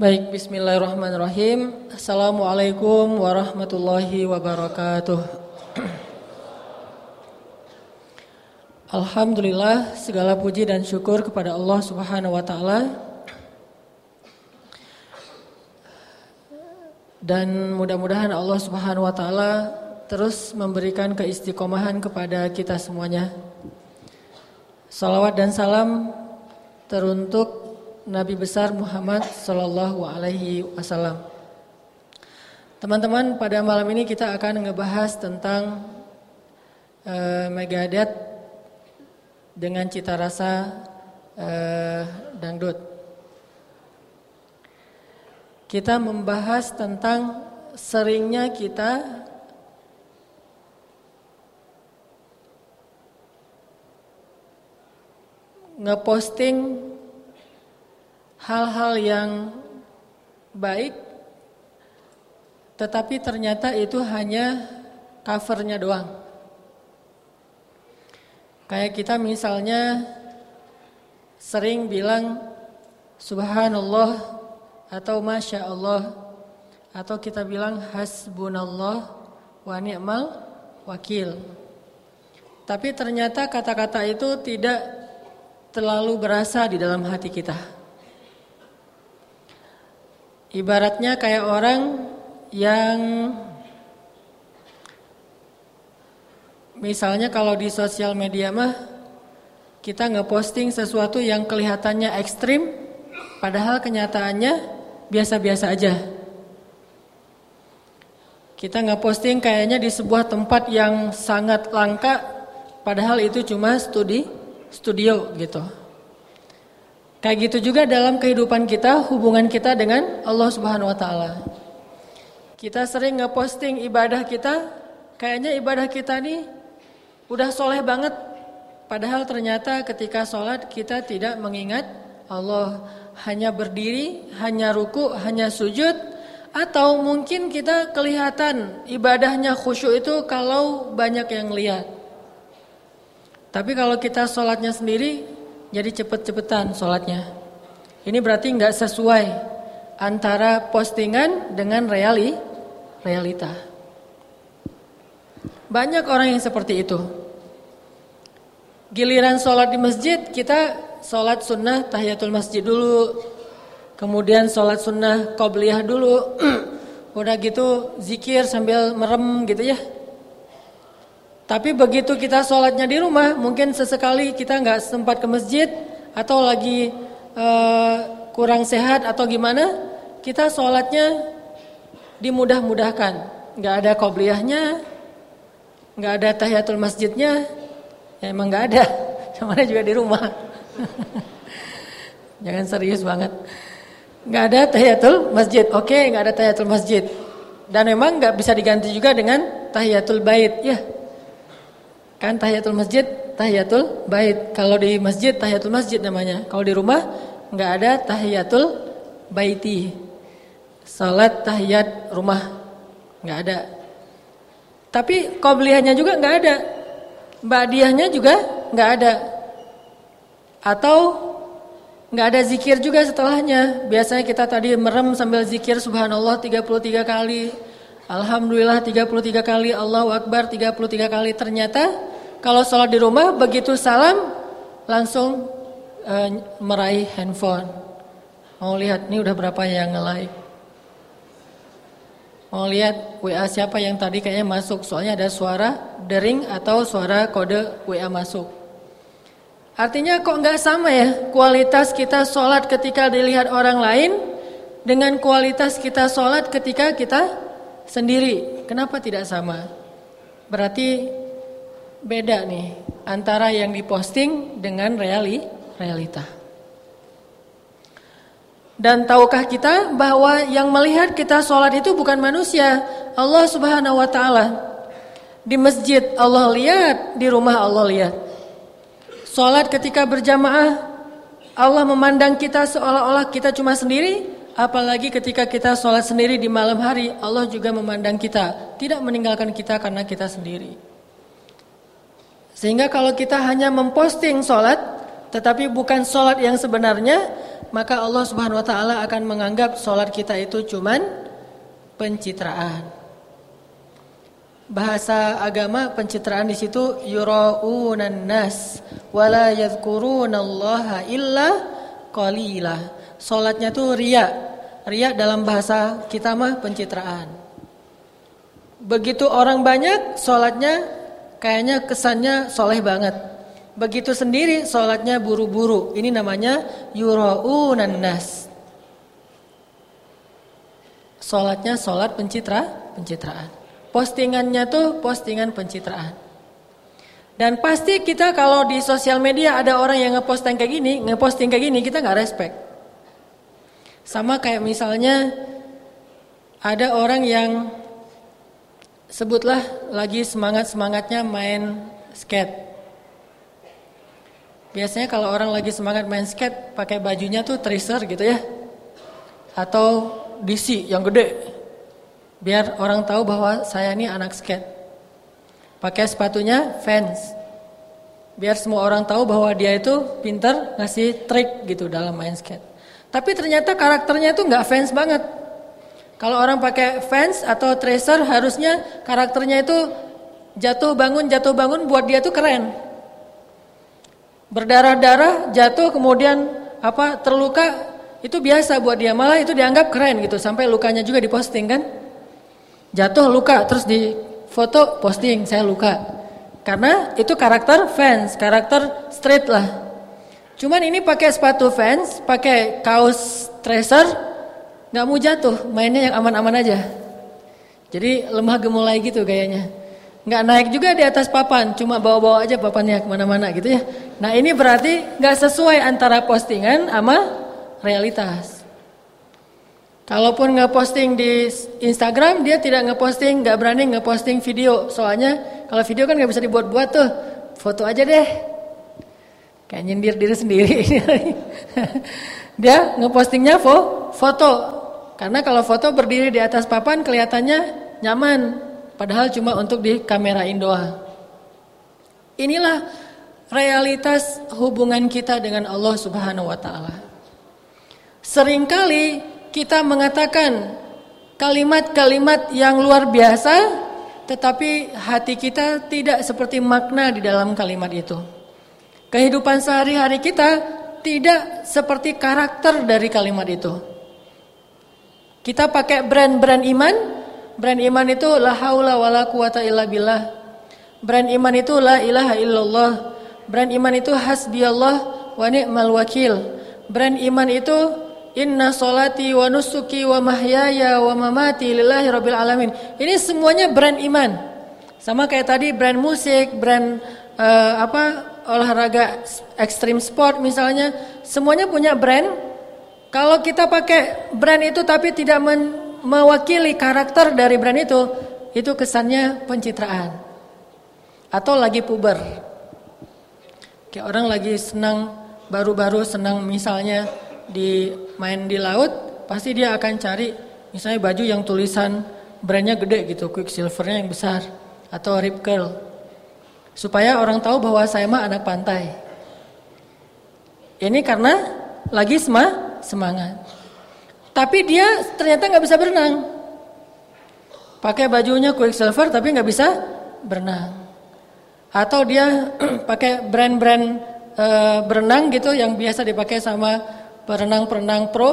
Baik, bismillahirrahmanirrahim. Assalamualaikum warahmatullahi wabarakatuh. Alhamdulillah, segala puji dan syukur kepada Allah Subhanahu wa taala. Dan mudah-mudahan Allah Subhanahu wa taala terus memberikan keistiqomahan kepada kita semuanya. Salawat dan salam teruntuk Nabi besar Muhammad sallallahu alaihi wasallam. Teman-teman, pada malam ini kita akan ngebahas tentang uh, Megadeth dengan cita rasa uh, dangdut. Kita membahas tentang seringnya kita ngeposting hal-hal yang baik tetapi ternyata itu hanya covernya doang. Kayak kita misalnya sering bilang subhanallah atau masya Allah atau kita bilang hasbunallah wa ni'mal wakil. Tapi ternyata kata-kata itu tidak terlalu berasa di dalam hati kita. Ibaratnya kayak orang yang misalnya kalau di sosial media mah kita ngeposting sesuatu yang kelihatannya ekstrim padahal kenyataannya biasa-biasa aja. Kita ngeposting kayaknya di sebuah tempat yang sangat langka padahal itu cuma studi studio gitu. Kayak gitu juga dalam kehidupan kita, hubungan kita dengan Allah Subhanahu wa taala. Kita sering ngeposting ibadah kita, kayaknya ibadah kita nih udah soleh banget. Padahal ternyata ketika sholat kita tidak mengingat Allah. Hanya berdiri, hanya ruku, hanya sujud. Atau mungkin kita kelihatan ibadahnya khusyuk itu kalau banyak yang lihat. Tapi kalau kita sholatnya sendiri jadi cepet-cepetan sholatnya. Ini berarti nggak sesuai antara postingan dengan reali, realita. Banyak orang yang seperti itu. Giliran sholat di masjid, kita sholat sunnah tahiyatul masjid dulu. Kemudian sholat sunnah qobliyah dulu. Udah gitu zikir sambil merem gitu ya. Tapi begitu kita sholatnya di rumah, mungkin sesekali kita nggak sempat ke masjid atau lagi uh, kurang sehat atau gimana, kita sholatnya dimudah-mudahkan, nggak ada kobliyahnya, nggak ada tahiyatul masjidnya, ya emang nggak ada, ke mana juga di rumah. Jangan serius banget. Nggak ada tahiyatul masjid, oke nggak ada tahiyatul masjid. Dan memang nggak bisa diganti juga dengan tahiyatul bait, ya Kan tahiyatul masjid, tahiyatul bait. Kalau di masjid tahiyatul masjid namanya. Kalau di rumah nggak ada tahiyatul baiti. Salat tahiyat rumah nggak ada. Tapi qobliyahnya juga nggak ada. Ba'diyahnya juga nggak ada. Atau nggak ada zikir juga setelahnya. Biasanya kita tadi merem sambil zikir subhanallah 33 kali. Alhamdulillah 33 kali, Allahu Akbar 33 kali. Ternyata kalau sholat di rumah begitu salam langsung uh, meraih handphone. Mau lihat nih udah berapa yang nge-like. Mau lihat WA siapa yang tadi kayaknya masuk soalnya ada suara dering atau suara kode WA masuk. Artinya kok nggak sama ya kualitas kita sholat ketika dilihat orang lain dengan kualitas kita sholat ketika kita sendiri. Kenapa tidak sama? Berarti beda nih antara yang diposting dengan reali, realita. Dan tahukah kita bahwa yang melihat kita sholat itu bukan manusia, Allah Subhanahu Wa Taala. Di masjid Allah lihat, di rumah Allah lihat. Sholat ketika berjamaah, Allah memandang kita seolah-olah kita cuma sendiri, apalagi ketika kita sholat sendiri di malam hari, Allah juga memandang kita, tidak meninggalkan kita karena kita sendiri. Sehingga kalau kita hanya memposting sholat, tetapi bukan sholat yang sebenarnya, maka Allah Subhanahu wa taala akan menganggap salat kita itu cuman pencitraan. Bahasa agama pencitraan di situ yuraunan nas wala yadhkurunallaha illa qalila. Salatnya tuh riya. Riya dalam bahasa kita mah pencitraan. Begitu orang banyak salatnya kayaknya kesannya soleh banget. Begitu sendiri sholatnya buru-buru. Ini namanya yuraunan nas. Sholatnya sholat pencitra, pencitraan. Postingannya tuh postingan pencitraan. Dan pasti kita kalau di sosial media ada orang yang ngeposting kayak gini, ngeposting kayak gini, kita nggak respect. Sama kayak misalnya ada orang yang sebutlah lagi semangat-semangatnya main skate. Biasanya kalau orang lagi semangat main skate pakai bajunya tuh tracer gitu ya. Atau DC yang gede. Biar orang tahu bahwa saya ini anak skate. Pakai sepatunya Vans. Biar semua orang tahu bahwa dia itu pinter ngasih trik gitu dalam main skate. Tapi ternyata karakternya itu nggak fans banget. Kalau orang pakai fans atau tracer harusnya karakternya itu jatuh bangun jatuh bangun buat dia tuh keren. Berdarah-darah, jatuh kemudian apa terluka itu biasa buat dia. Malah itu dianggap keren gitu sampai lukanya juga diposting kan? Jatuh luka terus di foto posting saya luka. Karena itu karakter fans karakter street lah. Cuman ini pakai sepatu fans pakai kaos tracer nggak mau jatuh mainnya yang aman-aman aja jadi lemah gemulai gitu kayaknya nggak naik juga di atas papan, cuma bawa-bawa aja papannya ke mana-mana gitu ya. Nah ini berarti nggak sesuai antara postingan sama realitas. Kalaupun nggak posting di Instagram, dia tidak ngeposting, nggak berani ngeposting video. Soalnya kalau video kan nggak bisa dibuat-buat tuh, foto aja deh. Kayak nyindir diri sendiri. dia ngepostingnya fo foto, karena kalau foto berdiri di atas papan kelihatannya nyaman, Padahal cuma untuk di kamerain doang. Inilah realitas hubungan kita dengan Allah Subhanahu wa taala. Seringkali kita mengatakan kalimat-kalimat yang luar biasa tetapi hati kita tidak seperti makna di dalam kalimat itu. Kehidupan sehari-hari kita tidak seperti karakter dari kalimat itu. Kita pakai brand-brand iman, Brand iman itu la haula wala quwata illa billah. Brand iman itu la ilaha illallah. Brand iman itu hasbiyallah wa ni'mal wakil. Brand iman itu inna solati wa nusuki wa mahyaya wa mamati lillahi rabbil alamin. Ini semuanya brand iman. Sama kayak tadi brand musik, brand uh, apa olahraga ekstrim sport misalnya, semuanya punya brand. Kalau kita pakai brand itu tapi tidak men mewakili karakter dari brand itu, itu kesannya pencitraan. Atau lagi puber. Kayak orang lagi senang baru-baru senang misalnya di main di laut, pasti dia akan cari misalnya baju yang tulisan brandnya gede gitu, Quicksilvernya yang besar atau Rip Curl. Supaya orang tahu bahwa saya mah anak pantai. Ini karena lagi semangat. Tapi dia ternyata nggak bisa berenang. Pakai bajunya Quicksilver tapi nggak bisa berenang. Atau dia pakai brand-brand e, berenang gitu yang biasa dipakai sama perenang-perenang pro,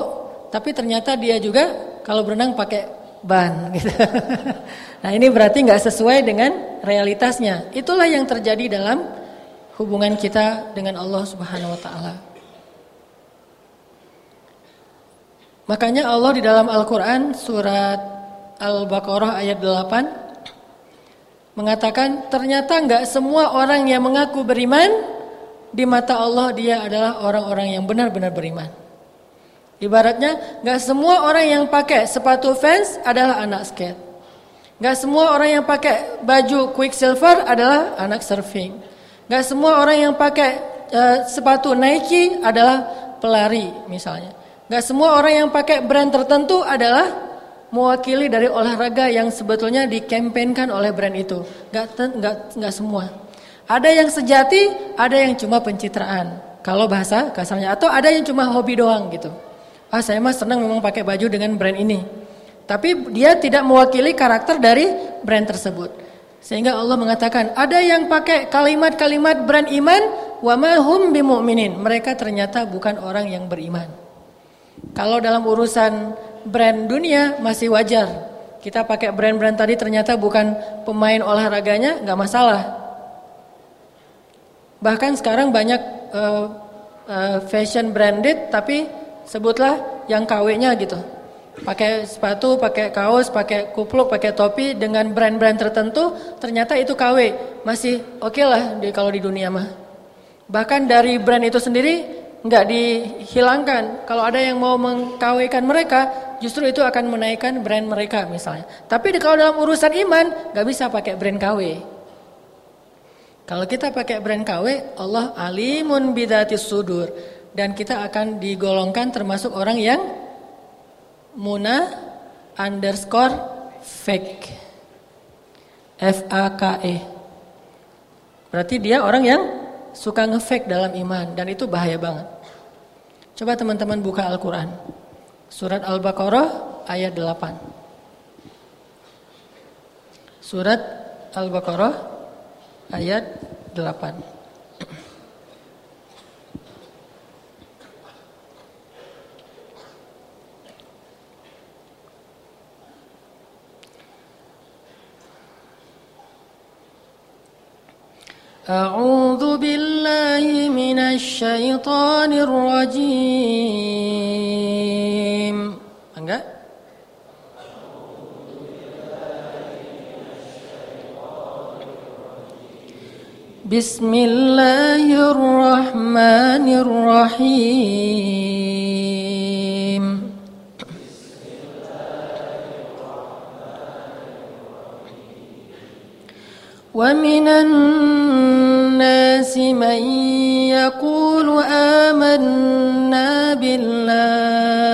tapi ternyata dia juga kalau berenang pakai ban gitu. nah ini berarti nggak sesuai dengan realitasnya. Itulah yang terjadi dalam hubungan kita dengan Allah Subhanahu Wa Taala. Makanya Allah di dalam Al-Quran surat Al-Baqarah ayat 8 mengatakan ternyata nggak semua orang yang mengaku beriman di mata Allah dia adalah orang-orang yang benar-benar beriman. Ibaratnya nggak semua orang yang pakai sepatu Vans adalah anak skate. Nggak semua orang yang pakai baju Quicksilver adalah anak surfing. Nggak semua orang yang pakai uh, sepatu Nike adalah pelari misalnya. Gak semua orang yang pakai brand tertentu adalah mewakili dari olahraga yang sebetulnya dikampanyekan oleh brand itu. Gak, gak, gak semua. Ada yang sejati, ada yang cuma pencitraan. Kalau bahasa kasarnya atau ada yang cuma hobi doang gitu. Ah saya mah senang memang pakai baju dengan brand ini. Tapi dia tidak mewakili karakter dari brand tersebut. Sehingga Allah mengatakan ada yang pakai kalimat-kalimat brand iman wa ma hum bimumin. Mereka ternyata bukan orang yang beriman. Kalau dalam urusan brand dunia masih wajar. Kita pakai brand-brand tadi ternyata bukan pemain olahraganya nggak masalah. Bahkan sekarang banyak uh, uh, fashion branded tapi sebutlah yang KW-nya gitu. Pakai sepatu, pakai kaos, pakai kupluk, pakai topi dengan brand-brand tertentu, ternyata itu KW. Masih oke okay lah di, kalau di dunia mah. Bahkan dari brand itu sendiri nggak dihilangkan. Kalau ada yang mau mengkawaikan mereka, justru itu akan menaikkan brand mereka misalnya. Tapi kalau dalam urusan iman, nggak bisa pakai brand KW. Kalau kita pakai brand KW, Allah alimun bidatis sudur dan kita akan digolongkan termasuk orang yang Muna underscore fake. F A K E. Berarti dia orang yang suka ngefake dalam iman dan itu bahaya banget. Coba teman-teman buka Al-Qur'an. Surat Al-Baqarah ayat 8. Surat Al-Baqarah ayat 8. أعوذ بالله من الشيطان الرجيم? بسم الله الرحمن الرحيم ومن الناس من يقول آمنا بالله.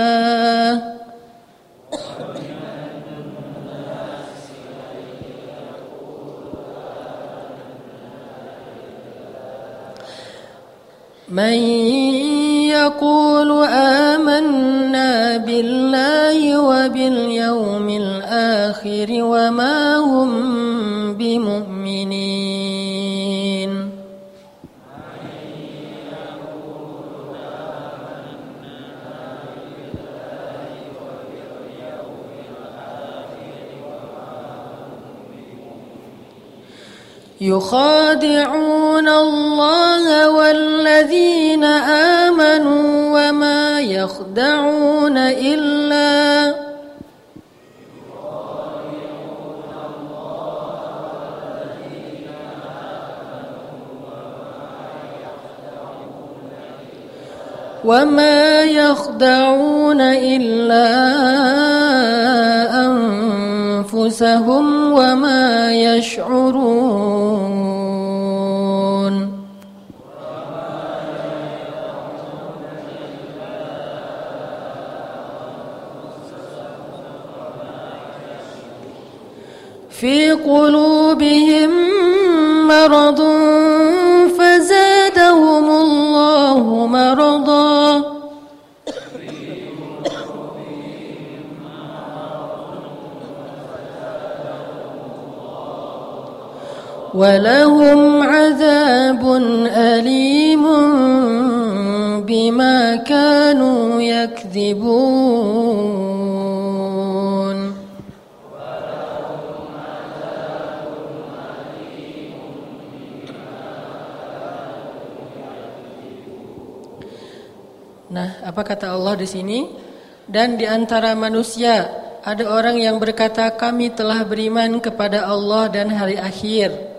من يقول آمنا بالله وباليوم الآخر وما هم يخادعون الله والذين آمنوا وما يخدعون إلا وما يخدعون إلا أنفسهم. وما يشعرون. في قلوبهم مرض فزادهم الله مرضا. ولهم عذاب أليم بما كانوا يكذبون Nah, apa kata Allah di sini? Dan di antara manusia ada orang yang berkata kami telah beriman kepada Allah dan hari akhir.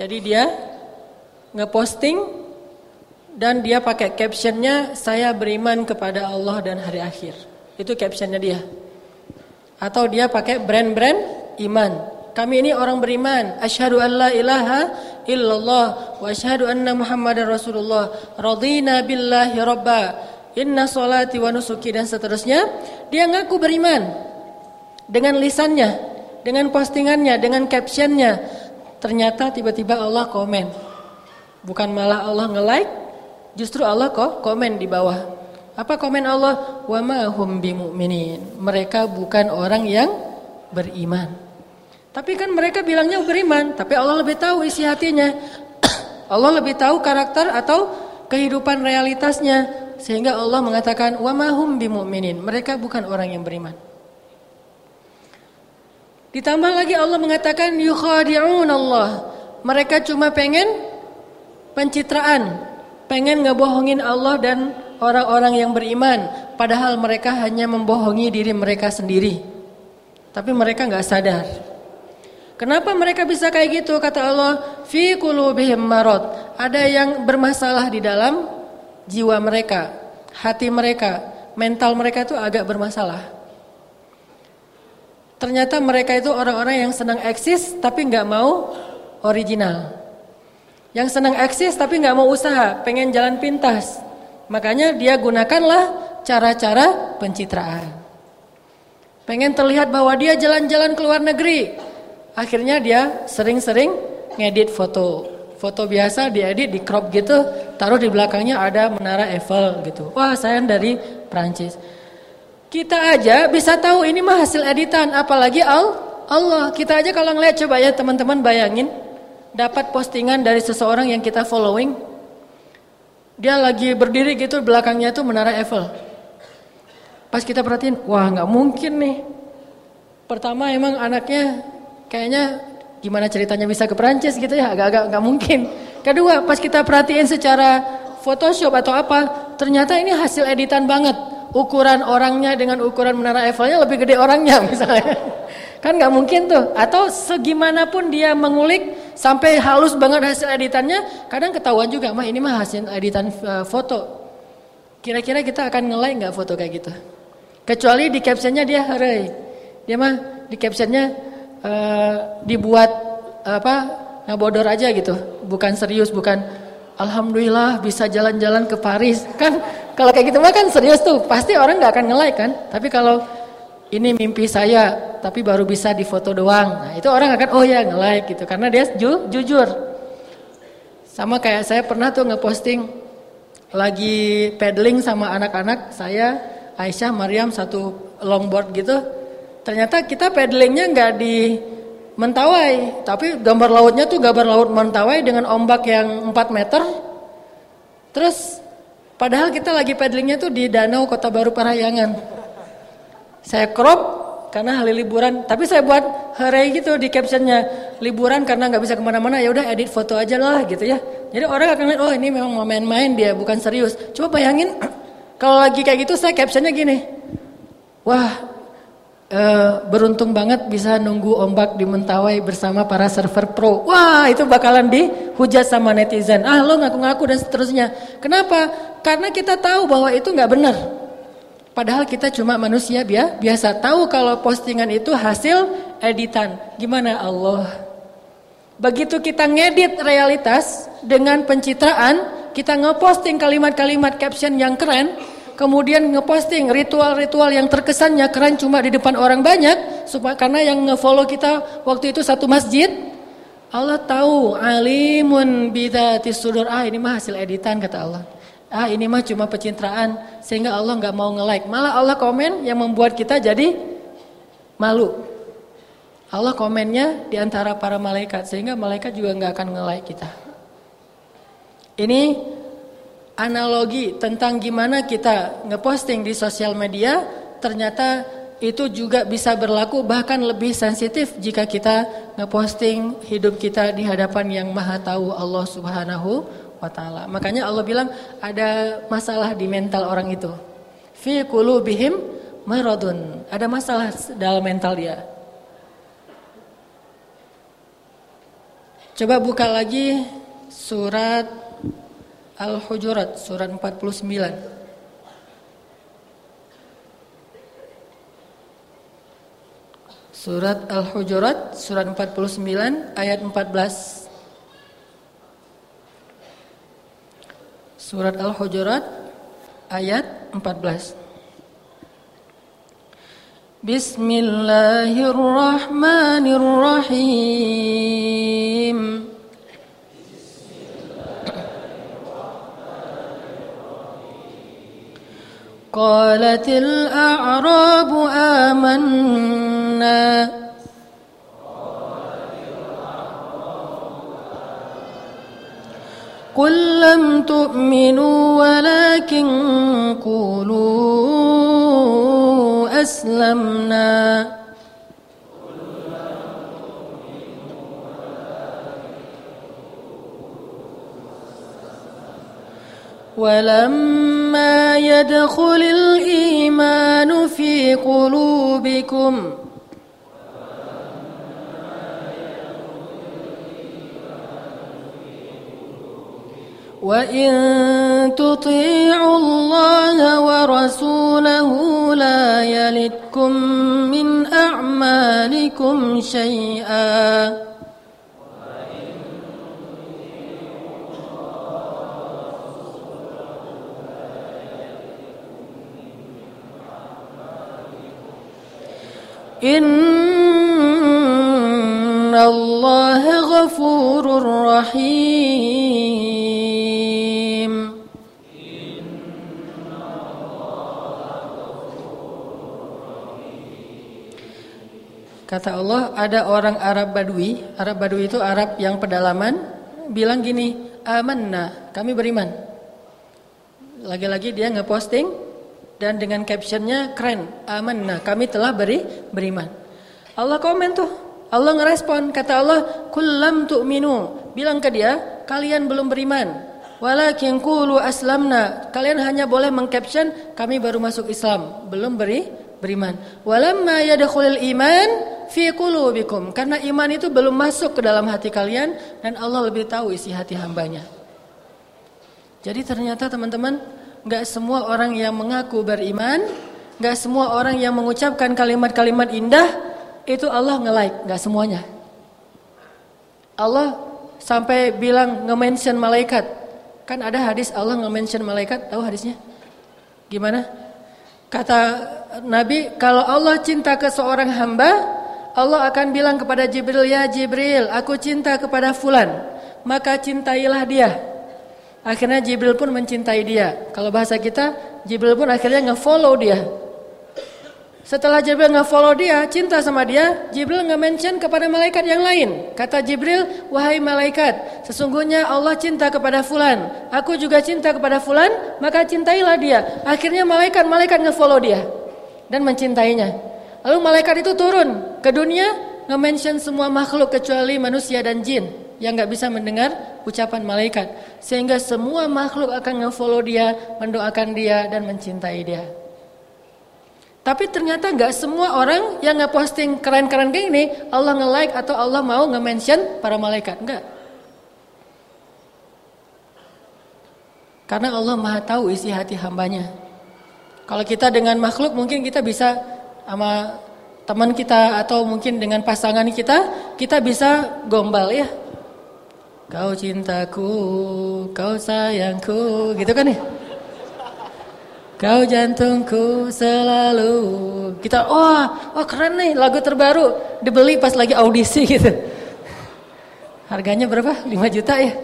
Jadi dia ngeposting dan dia pakai captionnya saya beriman kepada Allah dan hari akhir. Itu captionnya dia. Atau dia pakai brand-brand iman. Kami ini orang beriman. Asyhadu an la ilaha illallah wa asyhadu anna Muhammadar Rasulullah. Radina billahi rabba. Inna salati wa nusuki dan seterusnya. Dia ngaku beriman dengan lisannya, dengan postingannya, dengan captionnya. Ternyata tiba-tiba Allah komen. Bukan malah Allah nge-like, Justru Allah kok komen di bawah. Apa komen Allah? Wa ma hum bimumin. Mereka bukan orang yang beriman. Tapi kan mereka bilangnya beriman, tapi Allah lebih tahu isi hatinya. Allah lebih tahu karakter atau kehidupan realitasnya sehingga Allah mengatakan wa ma hum bimumin. Mereka bukan orang yang beriman. Ditambah lagi Allah mengatakan yukhadi'un Allah. Mereka cuma pengen pencitraan, pengen ngebohongin Allah dan orang-orang yang beriman, padahal mereka hanya membohongi diri mereka sendiri. Tapi mereka nggak sadar. Kenapa mereka bisa kayak gitu? Kata Allah, fi qulubihim marad. Ada yang bermasalah di dalam jiwa mereka, hati mereka, mental mereka itu agak bermasalah. Ternyata mereka itu orang-orang yang senang eksis tapi nggak mau original. Yang senang eksis tapi nggak mau usaha, pengen jalan pintas. Makanya dia gunakanlah cara-cara pencitraan. Pengen terlihat bahwa dia jalan-jalan ke luar negeri. Akhirnya dia sering-sering ngedit foto. Foto biasa diedit di crop gitu, taruh di belakangnya ada menara Eiffel gitu. Wah, saya dari Prancis. Kita aja bisa tahu ini mah hasil editan, apalagi Allah. Kita aja kalau ngeliat coba ya teman-teman bayangin dapat postingan dari seseorang yang kita following. Dia lagi berdiri gitu belakangnya tuh menara Eiffel. Pas kita perhatiin, wah nggak mungkin nih. Pertama emang anaknya kayaknya gimana ceritanya bisa ke Prancis gitu ya, agak-agak nggak mungkin. Kedua, pas kita perhatiin secara Photoshop atau apa, ternyata ini hasil editan banget. Ukuran orangnya dengan ukuran menara Eiffelnya lebih gede orangnya misalnya. Kan nggak mungkin tuh. Atau segimanapun dia mengulik sampai halus banget hasil editannya, kadang ketahuan juga, mah ini mah hasil editan uh, foto. Kira-kira kita akan nge-like nggak foto kayak gitu? Kecuali di captionnya dia hari, dia mah di captionnya uh, dibuat apa ngabodor aja gitu, bukan serius, bukan Alhamdulillah bisa jalan-jalan ke Paris kan kalau kayak gitu mah kan serius tuh pasti orang nggak akan nge-like kan tapi kalau ini mimpi saya tapi baru bisa difoto doang. Nah, itu orang akan oh ya nge-like gitu karena dia ju jujur. Sama kayak saya pernah tuh ngeposting lagi pedaling sama anak-anak saya Aisyah, Maryam satu longboard gitu. Ternyata kita pedalingnya nggak di Mentawai, tapi gambar lautnya tuh gambar laut Mentawai dengan ombak yang 4 meter. Terus padahal kita lagi pedalingnya tuh di danau Kota Baru Parahyangan. Saya crop karena hari liburan, tapi saya buat hari gitu di captionnya liburan karena nggak bisa ke mana-mana ya udah edit foto aja lah gitu ya. Jadi orang akan lihat oh ini memang mau main-main dia bukan serius. Coba bayangin kalau lagi kayak gitu saya captionnya gini, wah Uh, beruntung banget bisa nunggu ombak di Mentawai bersama para server pro. Wah, itu bakalan dihujat sama netizen. Ah, lo ngaku-ngaku dan seterusnya. Kenapa? Karena kita tahu bahwa itu nggak benar. Padahal kita cuma manusia biasa tahu kalau postingan itu hasil editan. Gimana Allah? Begitu kita ngedit realitas dengan pencitraan, kita ngeposting kalimat-kalimat caption yang keren, kemudian ngeposting ritual-ritual yang terkesannya keren cuma di depan orang banyak, supaya karena yang ngefollow kita waktu itu satu masjid, Allah tahu alimun bidatis sudur. Ah ini mah hasil editan kata Allah ah ini mah cuma pencitraan sehingga Allah nggak mau nge-like. Malah Allah komen yang membuat kita jadi malu. Allah komennya di antara para malaikat sehingga malaikat juga nggak akan nge-like kita. Ini analogi tentang gimana kita ngeposting di sosial media ternyata itu juga bisa berlaku bahkan lebih sensitif jika kita ngeposting hidup kita di hadapan yang maha tahu Allah Subhanahu wa taala. Makanya Allah bilang ada masalah di mental orang itu. Fi qulubihim maradun. Ada masalah dalam mental dia. Coba buka lagi surat Al-Hujurat surat 49. Surat Al-Hujurat surat 49 ayat 14 Surat Al-Hujurat ayat 14. Bismillahirrahmanirrahim. قالت الأعراب آمنا. قل لم تؤمنوا ولكن قولوا أسلمنا. ولما يدخل الإيمان في قلوبكم. وإن تطيعوا الله ورسوله لا يلدكم من أعمالكم شيئا. إن الله غفور رحيم Kata Allah, ada orang Arab Badui, Arab Badui itu Arab yang pedalaman, bilang gini, amanna, kami beriman. Lagi-lagi dia ngeposting dan dengan captionnya keren. Aman. Nah, kami telah beri beriman. Allah komen tuh. Allah ngerespon kata Allah, "Kullam tu'minu." Bilang ke dia, kalian belum beriman. Walakin qulu aslamna. Kalian hanya boleh mengcaption kami baru masuk Islam, belum beri beriman. Walamma yadkhulul iman fi qulubikum. Karena iman itu belum masuk ke dalam hati kalian dan Allah lebih tahu isi hati hambanya. Jadi ternyata teman-teman Gak semua orang yang mengaku beriman, gak semua orang yang mengucapkan kalimat-kalimat indah itu Allah nge-like, gak semuanya. Allah sampai bilang nge-mention malaikat. Kan ada hadis Allah nge-mention malaikat, tahu hadisnya? Gimana? Kata Nabi, kalau Allah cinta ke seorang hamba, Allah akan bilang kepada Jibril, "Ya Jibril, aku cinta kepada fulan." Maka cintailah dia. Akhirnya Jibril pun mencintai dia. Kalau bahasa kita, Jibril pun akhirnya nge-follow dia. Setelah Jibril nge-follow dia, cinta sama dia, Jibril nge-mention kepada malaikat yang lain. Kata Jibril, wahai malaikat, sesungguhnya Allah cinta kepada fulan. Aku juga cinta kepada fulan, maka cintailah dia. Akhirnya malaikat-malaikat nge-follow dia dan mencintainya. Lalu malaikat itu turun ke dunia, nge-mention semua makhluk kecuali manusia dan jin yang nggak bisa mendengar ucapan malaikat sehingga semua makhluk akan nge-follow dia, mendoakan dia dan mencintai dia. Tapi ternyata nggak semua orang yang nge-posting keren-keren kayak ini Allah nge-like atau Allah mau nge-mention para malaikat, enggak. Karena Allah Maha tahu isi hati hambanya. Kalau kita dengan makhluk mungkin kita bisa sama teman kita atau mungkin dengan pasangan kita, kita bisa gombal ya. Kau cintaku, kau sayangku, gitu kan ya? Kau jantungku selalu. Kita, wah, oh keren nih lagu terbaru. Dibeli pas lagi audisi gitu. Harganya berapa? 5 juta ya?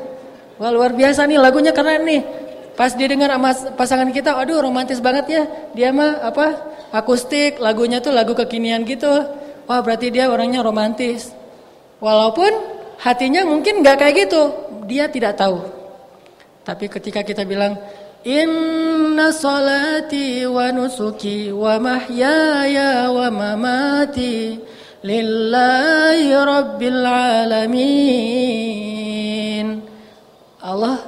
Wah luar biasa nih lagunya keren nih. Pas didengar sama pasangan kita, aduh romantis banget ya. Dia mah apa? Akustik, lagunya tuh lagu kekinian gitu. Wah berarti dia orangnya romantis. Walaupun hatinya mungkin nggak kayak gitu. Dia tidak tahu. Tapi ketika kita bilang Inna salati wa nusuki wa mahyaya wa mamati lillahi rabbil alamin. Allah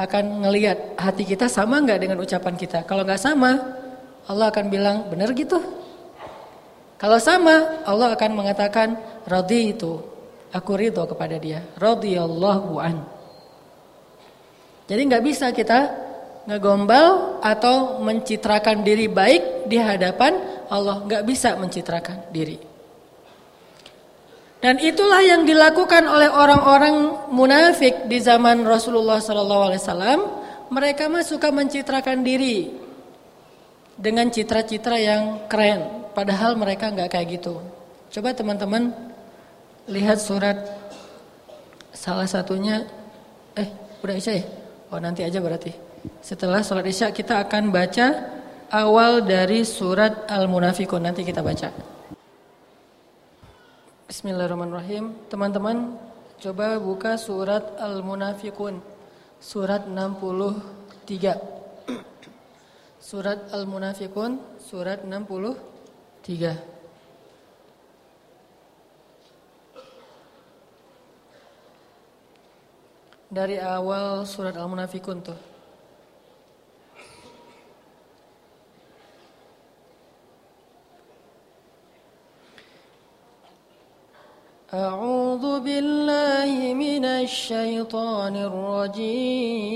akan ngelihat hati kita sama nggak dengan ucapan kita. Kalau nggak sama, Allah akan bilang benar gitu. Kalau sama, Allah akan mengatakan itu. Aku ridho kepada dia. Radhiyallahu an. Jadi nggak bisa kita ngegombal atau mencitrakan diri baik di hadapan Allah. Nggak bisa mencitrakan diri. Dan itulah yang dilakukan oleh orang-orang munafik di zaman Rasulullah SAW. Mereka mah suka mencitrakan diri dengan citra-citra yang keren. Padahal mereka nggak kayak gitu. Coba teman-teman lihat surat salah satunya eh udah Isya ya? Oh nanti aja berarti. Setelah sholat Isya kita akan baca awal dari surat Al-Munafikun nanti kita baca. Bismillahirrahmanirrahim. Teman-teman coba buka surat Al-Munafikun surat 63. Surat Al-Munafikun surat 63. Dari awal surat Al-Munafikun tuh. أعوذ بالله من الشيطان الرجيم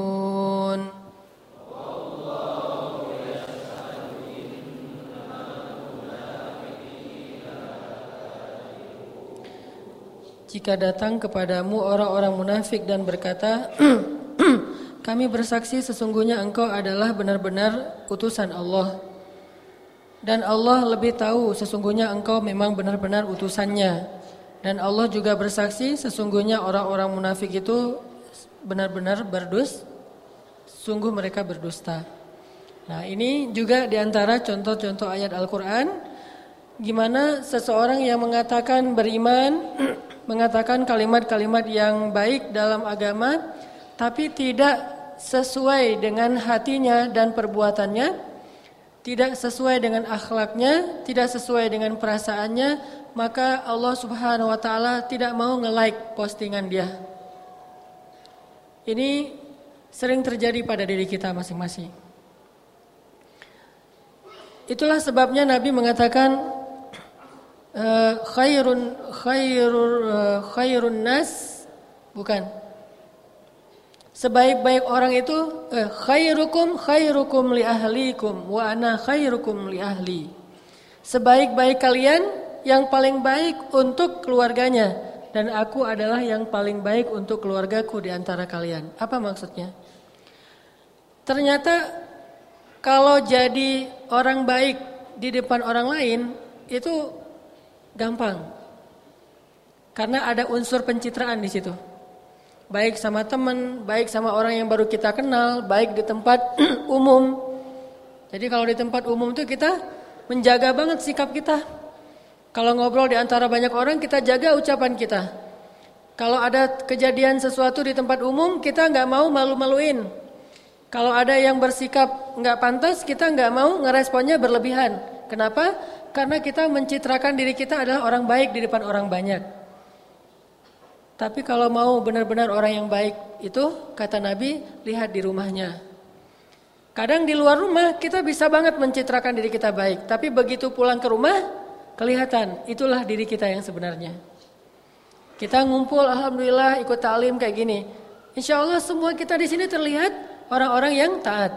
Jika datang kepadamu orang-orang munafik dan berkata, kami bersaksi sesungguhnya engkau adalah benar-benar utusan Allah. Dan Allah lebih tahu sesungguhnya engkau memang benar-benar utusannya. Dan Allah juga bersaksi sesungguhnya orang-orang munafik itu benar-benar berdus, sungguh mereka berdusta. Nah ini juga di antara contoh-contoh ayat Al-Quran, gimana seseorang yang mengatakan beriman, mengatakan kalimat-kalimat yang baik dalam agama tapi tidak sesuai dengan hatinya dan perbuatannya, tidak sesuai dengan akhlaknya, tidak sesuai dengan perasaannya, maka Allah Subhanahu wa taala tidak mau nge-like postingan dia. Ini sering terjadi pada diri kita masing-masing. Itulah sebabnya Nabi mengatakan Eh, khairun khairur khairun nas bukan. Sebaik-baik orang itu uh, khairukum khairukum li ahlikum wa ana khairukum li ahli. Sebaik-baik kalian yang paling baik untuk keluarganya dan aku adalah yang paling baik untuk keluargaku di antara kalian. Apa maksudnya? Ternyata kalau jadi orang baik di depan orang lain itu Gampang. Karena ada unsur pencitraan di situ. Baik sama teman, baik sama orang yang baru kita kenal, baik di tempat umum. Jadi kalau di tempat umum itu kita menjaga banget sikap kita. Kalau ngobrol di antara banyak orang kita jaga ucapan kita. Kalau ada kejadian sesuatu di tempat umum kita nggak mau malu-maluin. Kalau ada yang bersikap nggak pantas kita nggak mau ngeresponnya berlebihan. Kenapa? Karena kita mencitrakan diri kita adalah orang baik di depan orang banyak. Tapi kalau mau benar-benar orang yang baik itu kata Nabi lihat di rumahnya. Kadang di luar rumah kita bisa banget mencitrakan diri kita baik, tapi begitu pulang ke rumah kelihatan itulah diri kita yang sebenarnya. Kita ngumpul alhamdulillah ikut talim kayak gini. Insya Allah semua kita di sini terlihat orang-orang yang taat,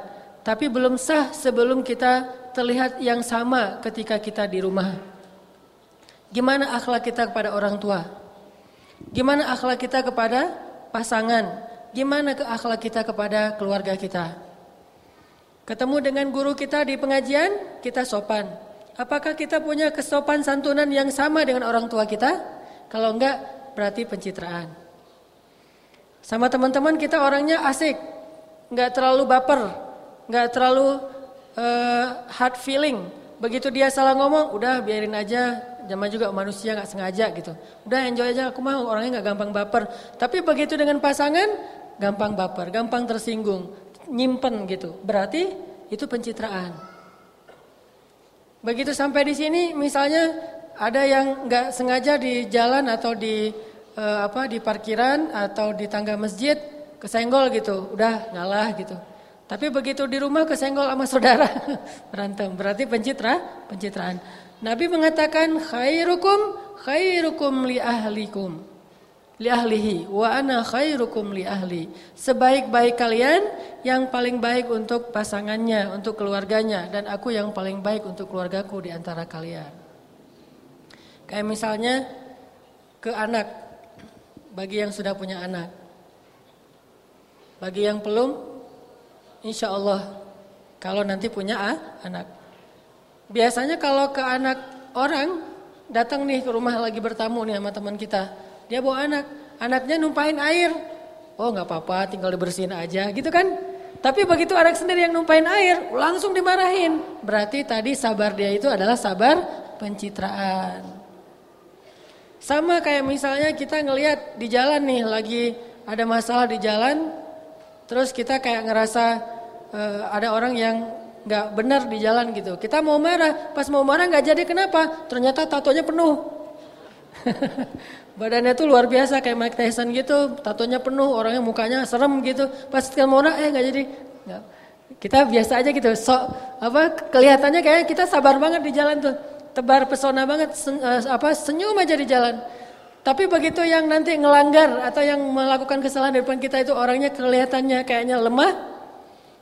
tapi belum sah sebelum kita terlihat yang sama ketika kita di rumah. Gimana akhlak kita kepada orang tua? Gimana akhlak kita kepada pasangan? Gimana ke akhlak kita kepada keluarga kita? Ketemu dengan guru kita di pengajian, kita sopan. Apakah kita punya kesopan santunan yang sama dengan orang tua kita? Kalau enggak, berarti pencitraan. Sama teman-teman kita orangnya asik, enggak terlalu baper, enggak terlalu uh, hard feeling, begitu dia salah ngomong, udah biarin aja, zaman juga manusia nggak sengaja gitu. Udah enjoy aja, aku mau orangnya nggak gampang baper. Tapi begitu dengan pasangan, gampang baper, gampang tersinggung, nyimpen gitu. Berarti itu pencitraan. Begitu sampai di sini, misalnya ada yang nggak sengaja di jalan atau di uh, apa di parkiran atau di tangga masjid kesenggol gitu, udah ngalah gitu. Tapi begitu di rumah kesenggol sama saudara berantem, berarti pencitra, pencitraan. Nabi mengatakan khairukum khairukum li ahlikum. Li ahlihi wa ana khairukum li ahli. Sebaik-baik kalian yang paling baik untuk pasangannya, untuk keluarganya dan aku yang paling baik untuk keluargaku di antara kalian. Kayak misalnya ke anak bagi yang sudah punya anak. Bagi yang belum Insya Allah kalau nanti punya ah, anak. Biasanya kalau ke anak orang datang nih ke rumah lagi bertamu nih sama teman kita, dia bawa anak, anaknya numpahin air. Oh nggak apa-apa, tinggal dibersihin aja, gitu kan? Tapi begitu anak sendiri yang numpahin air, langsung dimarahin. Berarti tadi sabar dia itu adalah sabar pencitraan. Sama kayak misalnya kita ngelihat di jalan nih lagi ada masalah di jalan, terus kita kayak ngerasa uh, ada orang yang nggak benar di jalan gitu. Kita mau marah, pas mau marah nggak jadi kenapa? Ternyata tatonya penuh. Badannya tuh luar biasa kayak Mike Tyson gitu, tatonya penuh, orangnya mukanya serem gitu. Pas kita mau marah eh nggak jadi. Nggak. Kita biasa aja gitu. So apa kelihatannya kayak kita sabar banget di jalan tuh. Tebar pesona banget sen, uh, apa senyum aja di jalan. Tapi begitu yang nanti ngelanggar atau yang melakukan kesalahan di depan kita itu orangnya kelihatannya kayaknya lemah,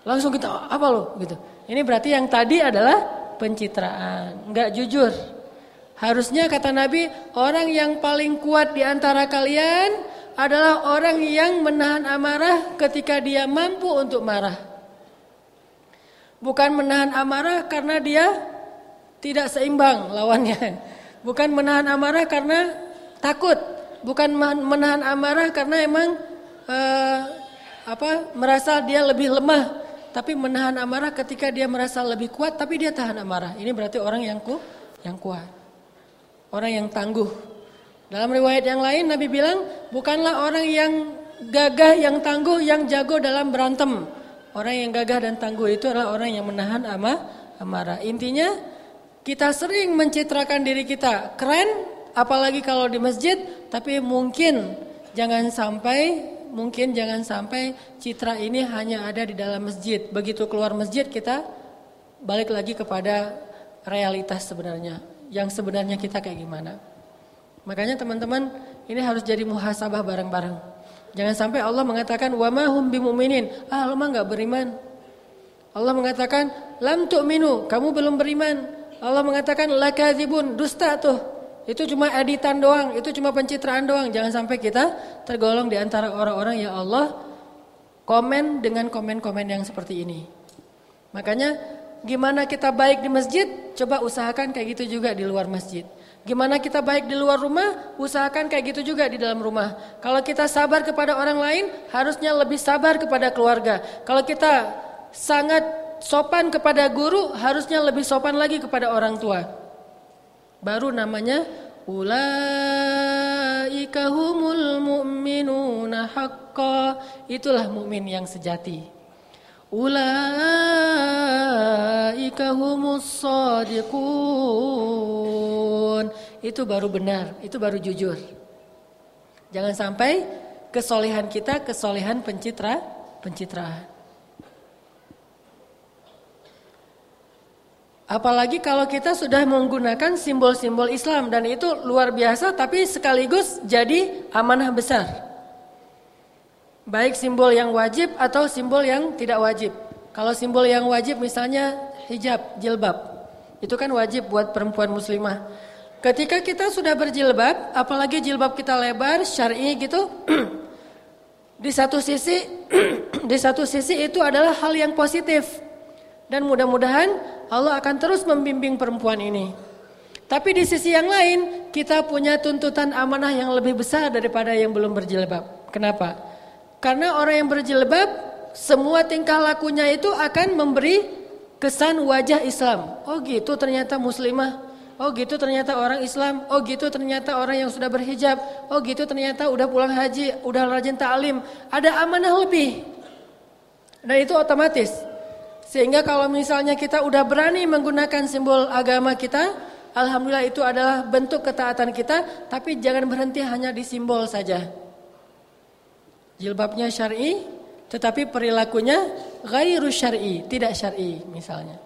Langsung kita apa loh gitu. Ini berarti yang tadi adalah pencitraan, nggak jujur. Harusnya kata Nabi, orang yang paling kuat di antara kalian adalah orang yang menahan amarah ketika dia mampu untuk marah. Bukan menahan amarah karena dia tidak seimbang lawannya. Bukan menahan amarah karena takut. Bukan menahan amarah karena emang uh, apa merasa dia lebih lemah tapi menahan amarah ketika dia merasa lebih kuat tapi dia tahan amarah. Ini berarti orang yang ku, yang kuat. Orang yang tangguh. Dalam riwayat yang lain Nabi bilang, bukanlah orang yang gagah yang tangguh yang jago dalam berantem. Orang yang gagah dan tangguh itu adalah orang yang menahan ama, amarah. Intinya kita sering mencitrakan diri kita keren apalagi kalau di masjid tapi mungkin jangan sampai mungkin jangan sampai citra ini hanya ada di dalam masjid. Begitu keluar masjid kita balik lagi kepada realitas sebenarnya. Yang sebenarnya kita kayak gimana. Makanya teman-teman ini harus jadi muhasabah bareng-bareng. Jangan sampai Allah mengatakan wa ma hum bimumin. Ah, lu mah beriman. Allah mengatakan lam tu'minu, kamu belum beriman. Allah mengatakan lakadzibun, dusta tuh. Itu cuma editan doang, itu cuma pencitraan doang. Jangan sampai kita tergolong di antara orang-orang yang Allah komen dengan komen-komen yang seperti ini. Makanya gimana kita baik di masjid, coba usahakan kayak gitu juga di luar masjid. Gimana kita baik di luar rumah, usahakan kayak gitu juga di dalam rumah. Kalau kita sabar kepada orang lain, harusnya lebih sabar kepada keluarga. Kalau kita sangat sopan kepada guru, harusnya lebih sopan lagi kepada orang tua. Baru namanya ulaika humul mu'minuna haqqa. Itulah mukmin yang sejati. Ulaika humus sadiqun. Itu baru benar, itu baru jujur. Jangan sampai kesolehan kita kesolehan pencitra pencitraan. Apalagi kalau kita sudah menggunakan simbol-simbol Islam dan itu luar biasa tapi sekaligus jadi amanah besar. Baik simbol yang wajib atau simbol yang tidak wajib. Kalau simbol yang wajib misalnya hijab, jilbab. Itu kan wajib buat perempuan muslimah. Ketika kita sudah berjilbab, apalagi jilbab kita lebar, syar'i gitu, di satu sisi di satu sisi itu adalah hal yang positif. Dan mudah-mudahan Allah akan terus membimbing perempuan ini. Tapi di sisi yang lain, kita punya tuntutan amanah yang lebih besar daripada yang belum berjilbab. Kenapa? Karena orang yang berjilbab, semua tingkah lakunya itu akan memberi kesan wajah Islam. Oh gitu ternyata muslimah. Oh gitu ternyata orang Islam. Oh gitu ternyata orang yang sudah berhijab. Oh gitu ternyata udah pulang haji, udah rajin ta'lim. Ada amanah lebih. Dan itu otomatis. Sehingga kalau misalnya kita udah berani menggunakan simbol agama kita, alhamdulillah itu adalah bentuk ketaatan kita, tapi jangan berhenti hanya di simbol saja. Jilbabnya syar'i, tetapi perilakunya ghairu syar'i, tidak syar'i misalnya.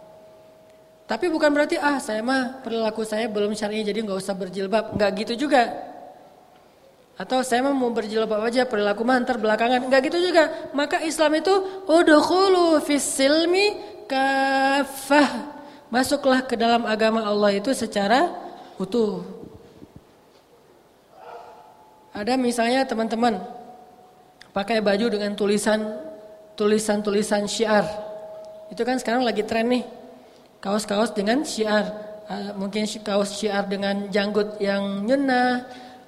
Tapi bukan berarti ah saya mah perilaku saya belum syar'i jadi nggak usah berjilbab, nggak gitu juga. Atau saya mau berjilbab aja perilaku mah antar belakangan. Enggak gitu juga. Maka Islam itu udkhulu fis silmi kafah. Masuklah ke dalam agama Allah itu secara utuh. Ada misalnya teman-teman pakai baju dengan tulisan tulisan-tulisan syiar. Itu kan sekarang lagi tren nih. Kaos-kaos dengan syiar. Uh, mungkin kaos syiar dengan janggut yang nyena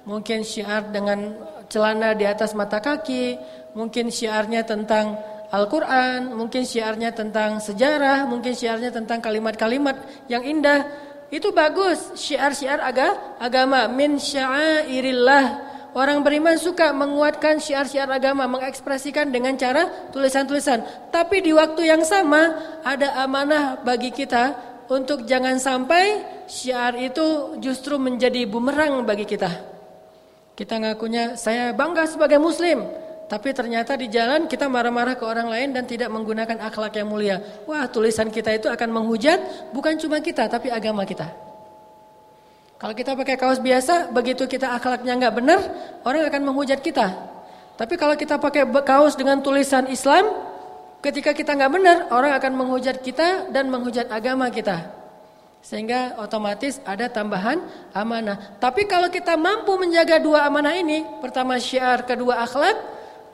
mungkin syiar dengan celana di atas mata kaki, mungkin syiarnya tentang Al-Quran, mungkin syiarnya tentang sejarah, mungkin syiarnya tentang kalimat-kalimat yang indah. Itu bagus, syiar-syiar aga, agama, min syairillah. Orang beriman suka menguatkan syiar-syiar agama, mengekspresikan dengan cara tulisan-tulisan. Tapi di waktu yang sama ada amanah bagi kita untuk jangan sampai syiar itu justru menjadi bumerang bagi kita. Kita ngakunya saya bangga sebagai muslim, tapi ternyata di jalan kita marah-marah ke orang lain dan tidak menggunakan akhlak yang mulia. Wah, tulisan kita itu akan menghujat bukan cuma kita tapi agama kita. Kalau kita pakai kaos biasa, begitu kita akhlaknya nggak benar, orang akan menghujat kita. Tapi kalau kita pakai kaos dengan tulisan Islam, ketika kita nggak benar, orang akan menghujat kita dan menghujat agama kita. Sehingga otomatis ada tambahan amanah. Tapi kalau kita mampu menjaga dua amanah ini, pertama syiar, kedua akhlak,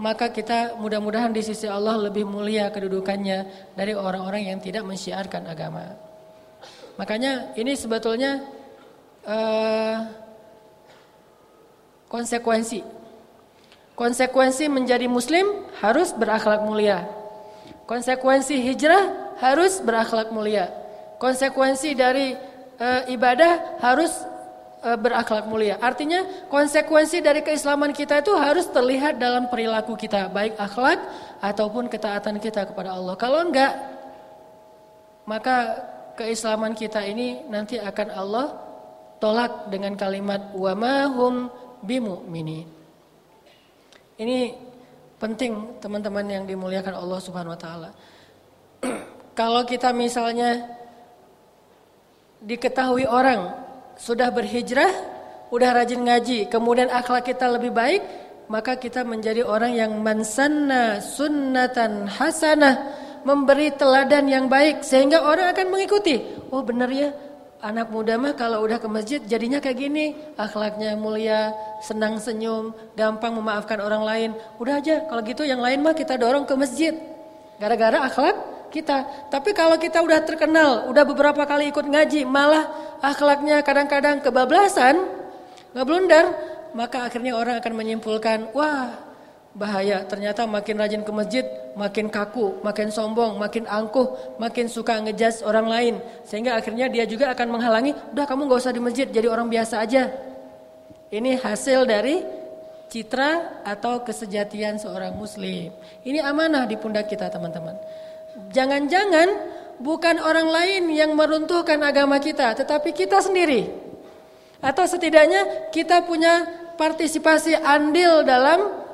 maka kita mudah-mudahan di sisi Allah lebih mulia kedudukannya dari orang-orang yang tidak mensyiarkan agama. Makanya ini sebetulnya uh, konsekuensi. Konsekuensi menjadi muslim harus berakhlak mulia. Konsekuensi hijrah harus berakhlak mulia konsekuensi dari e, ibadah harus e, berakhlak mulia. Artinya konsekuensi dari keislaman kita itu harus terlihat dalam perilaku kita, baik akhlak ataupun ketaatan kita kepada Allah. Kalau enggak, maka keislaman kita ini nanti akan Allah tolak dengan kalimat wa mahum bimu'minin. Ini penting teman-teman yang dimuliakan Allah Subhanahu wa taala. Kalau kita misalnya diketahui orang sudah berhijrah, udah rajin ngaji, kemudian akhlak kita lebih baik, maka kita menjadi orang yang mansanna sunnatan hasanah, memberi teladan yang baik sehingga orang akan mengikuti. Oh benar ya, anak muda mah kalau udah ke masjid jadinya kayak gini, akhlaknya mulia, senang senyum, gampang memaafkan orang lain. Udah aja, kalau gitu yang lain mah kita dorong ke masjid. Gara-gara akhlak kita. Tapi kalau kita udah terkenal, udah beberapa kali ikut ngaji, malah akhlaknya kadang-kadang kebablasan, nggak blunder, maka akhirnya orang akan menyimpulkan, wah bahaya. Ternyata makin rajin ke masjid, makin kaku, makin sombong, makin angkuh, makin suka ngejudge orang lain. Sehingga akhirnya dia juga akan menghalangi, udah kamu nggak usah di masjid, jadi orang biasa aja. Ini hasil dari citra atau kesejatian seorang muslim. Ini amanah di pundak kita teman-teman. Jangan-jangan bukan orang lain yang meruntuhkan agama kita, tetapi kita sendiri. Atau setidaknya kita punya partisipasi andil dalam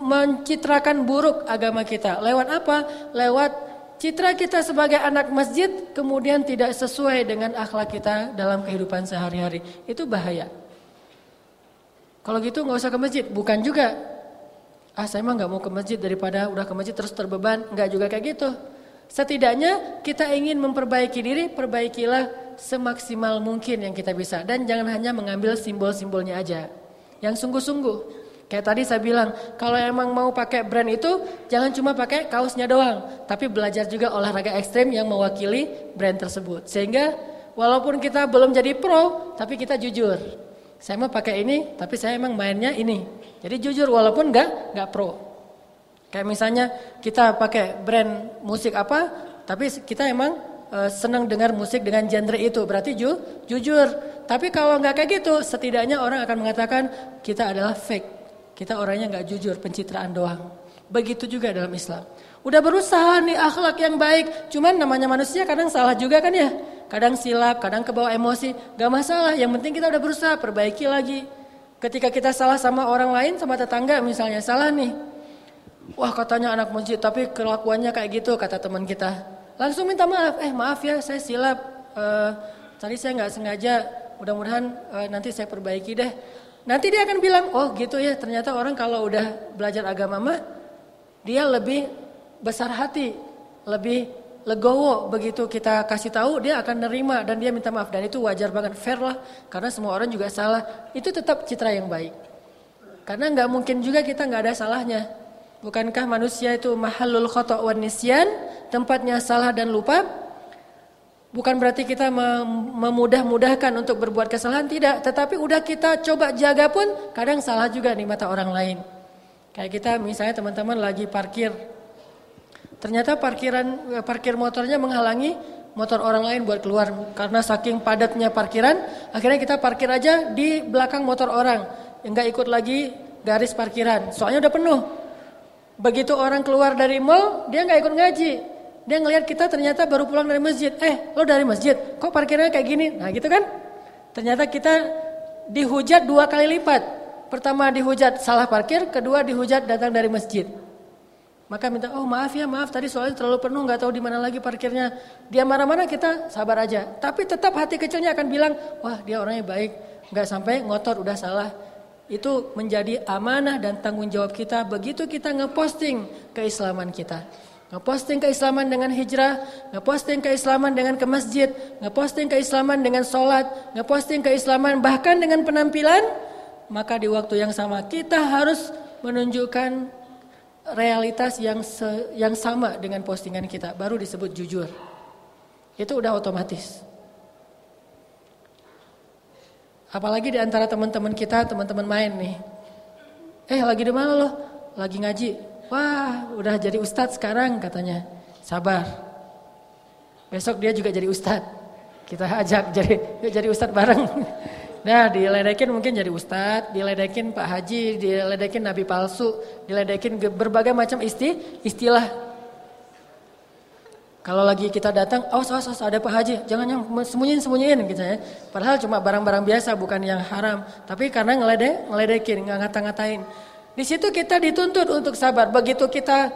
mencitrakan buruk agama kita. Lewat apa? Lewat citra kita sebagai anak masjid kemudian tidak sesuai dengan akhlak kita dalam kehidupan sehari-hari. Itu bahaya. Kalau gitu nggak usah ke masjid, bukan juga ah saya mah nggak mau ke masjid daripada udah ke masjid terus terbeban, nggak juga kayak gitu. Setidaknya kita ingin memperbaiki diri, perbaikilah semaksimal mungkin yang kita bisa dan jangan hanya mengambil simbol-simbolnya aja. Yang sungguh-sungguh. Kayak tadi saya bilang, kalau emang mau pakai brand itu jangan cuma pakai kaosnya doang, tapi belajar juga olahraga ekstrim yang mewakili brand tersebut. Sehingga walaupun kita belum jadi pro, tapi kita jujur. Saya mau pakai ini, tapi saya emang mainnya ini. Jadi jujur walaupun enggak enggak pro. Kayak misalnya kita pakai brand musik apa, Tapi kita emang uh, senang dengar musik dengan genre itu, berarti ju, jujur. Tapi kalau nggak kayak gitu, setidaknya orang akan mengatakan kita adalah fake. Kita orangnya nggak jujur, pencitraan doang. Begitu juga dalam Islam. Udah berusaha nih akhlak yang baik, cuman namanya manusia kadang salah juga kan ya. Kadang silap, kadang kebawa emosi, gak masalah. Yang penting kita udah berusaha perbaiki lagi. Ketika kita salah sama orang lain, sama tetangga misalnya salah nih. Wah katanya anak masjid, tapi kelakuannya kayak gitu kata teman kita. Langsung minta maaf, eh maaf ya saya silap. Uh, tadi saya nggak sengaja. Mudah-mudahan uh, nanti saya perbaiki deh. Nanti dia akan bilang, oh gitu ya. Ternyata orang kalau udah belajar agama mah, dia lebih besar hati, lebih legowo begitu kita kasih tahu dia akan nerima dan dia minta maaf. Dan itu wajar banget fair lah. Karena semua orang juga salah. Itu tetap citra yang baik. Karena nggak mungkin juga kita nggak ada salahnya. Bukankah manusia itu mahalul khotok wan nisyan? Tempatnya salah dan lupa? Bukan berarti kita memudah-mudahkan untuk berbuat kesalahan. Tidak. Tetapi udah kita coba jaga pun kadang salah juga di mata orang lain. Kayak kita misalnya teman-teman lagi parkir Ternyata parkiran eh, parkir motornya menghalangi motor orang lain buat keluar karena saking padatnya parkiran, akhirnya kita parkir aja di belakang motor orang, enggak ikut lagi garis parkiran. Soalnya udah penuh. Begitu orang keluar dari mall, dia nggak ikut ngaji. Dia ngelihat kita ternyata baru pulang dari masjid. Eh, lo dari masjid, kok parkirnya kayak gini? Nah, gitu kan? Ternyata kita dihujat dua kali lipat. Pertama dihujat salah parkir, kedua dihujat datang dari masjid. Maka minta, oh maaf ya maaf tadi soalnya terlalu penuh nggak tahu di mana lagi parkirnya. Dia marah-marah kita sabar aja. Tapi tetap hati kecilnya akan bilang, wah dia orangnya baik, nggak sampai ngotor udah salah. Itu menjadi amanah dan tanggung jawab kita begitu kita ngeposting keislaman kita. Ngeposting keislaman dengan hijrah, ngeposting keislaman dengan ke masjid, ngeposting keislaman dengan sholat, ngeposting keislaman bahkan dengan penampilan. Maka di waktu yang sama kita harus menunjukkan realitas yang se, yang sama dengan postingan kita baru disebut jujur. Itu udah otomatis. Apalagi di antara teman-teman kita, teman-teman main nih. Eh, lagi di mana lo? Lagi ngaji. Wah, udah jadi ustadz sekarang katanya. Sabar. Besok dia juga jadi ustadz. Kita ajak jadi jadi ustadz bareng. Nah, diledekin mungkin jadi ustadz, diledekin Pak Haji, diledekin Nabi palsu, diledekin berbagai macam isti, istilah. Kalau lagi kita datang, oh awas, awas, ada Pak Haji, jangan yang sembunyiin, sembunyiin gitu ya. Padahal cuma barang-barang biasa, bukan yang haram. Tapi karena ngeledek, ngeledekin, nggak ngata-ngatain. Di situ kita dituntut untuk sabar. Begitu kita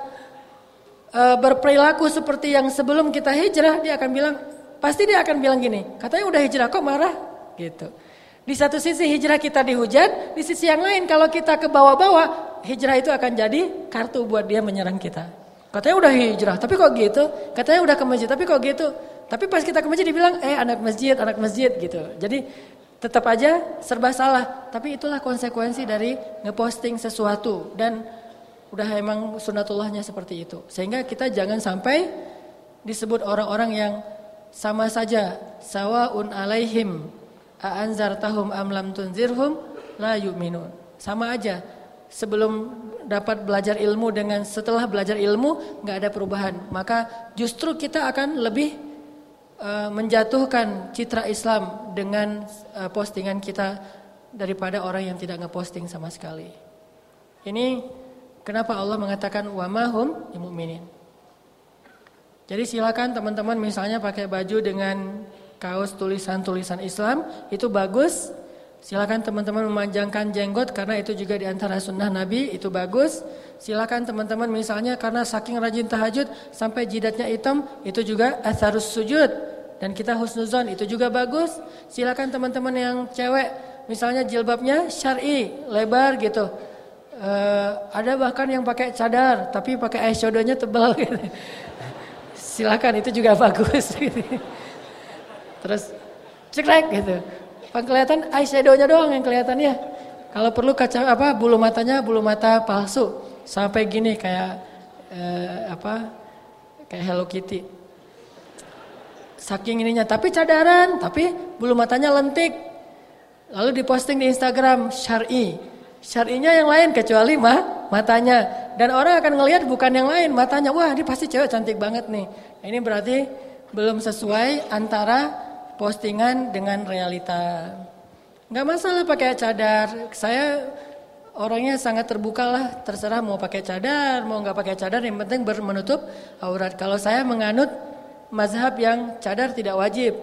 e, berperilaku seperti yang sebelum kita hijrah, dia akan bilang, pasti dia akan bilang gini, katanya udah hijrah kok marah, gitu. Di satu sisi hijrah kita dihujat, di sisi yang lain kalau kita ke bawah-bawah, hijrah itu akan jadi kartu buat dia menyerang kita. Katanya udah hijrah, tapi kok gitu? Katanya udah ke masjid, tapi kok gitu? Tapi pas kita ke masjid dibilang, eh anak masjid, anak masjid gitu. Jadi tetap aja serba salah. Tapi itulah konsekuensi dari ngeposting sesuatu. Dan udah emang sunatullahnya seperti itu. Sehingga kita jangan sampai disebut orang-orang yang sama saja. Sawaun alaihim A'anzartahum am lam tunzirhum la yu'minun. Sama aja. Sebelum dapat belajar ilmu dengan setelah belajar ilmu nggak ada perubahan. Maka justru kita akan lebih uh, menjatuhkan citra Islam dengan uh, postingan kita daripada orang yang tidak ngeposting sama sekali. Ini kenapa Allah mengatakan wa mahum mu'minin. Jadi silakan teman-teman misalnya pakai baju dengan kaos tulisan-tulisan Islam itu bagus. Silakan teman-teman memanjangkan jenggot karena itu juga di antara sunnah Nabi itu bagus. Silakan teman-teman misalnya karena saking rajin tahajud sampai jidatnya hitam itu juga asarus sujud dan kita husnuzon itu juga bagus. Silakan teman-teman yang cewek misalnya jilbabnya syar'i lebar gitu. Uh, ada bahkan yang pakai cadar tapi pakai eyeshadownya tebal gitu. Silakan itu juga bagus. Gitu. Terus cekrek gitu. Kelihatan eyeshadow-nya doang yang kelihatan ya. Kalau perlu kaca apa bulu matanya bulu mata palsu sampai gini kayak eh, apa kayak Hello Kitty. Saking ininya tapi cadaran, tapi bulu matanya lentik. Lalu diposting di Instagram syar'i. Syar'inya yang lain kecuali mah matanya Dan orang akan ngelihat bukan yang lain, matanya, wah ini pasti cewek cantik banget nih. Ini berarti belum sesuai antara postingan dengan realita. Gak masalah pakai cadar. Saya orangnya sangat terbuka lah, terserah mau pakai cadar, mau nggak pakai cadar, yang penting menutup aurat. Kalau saya menganut mazhab yang cadar tidak wajib,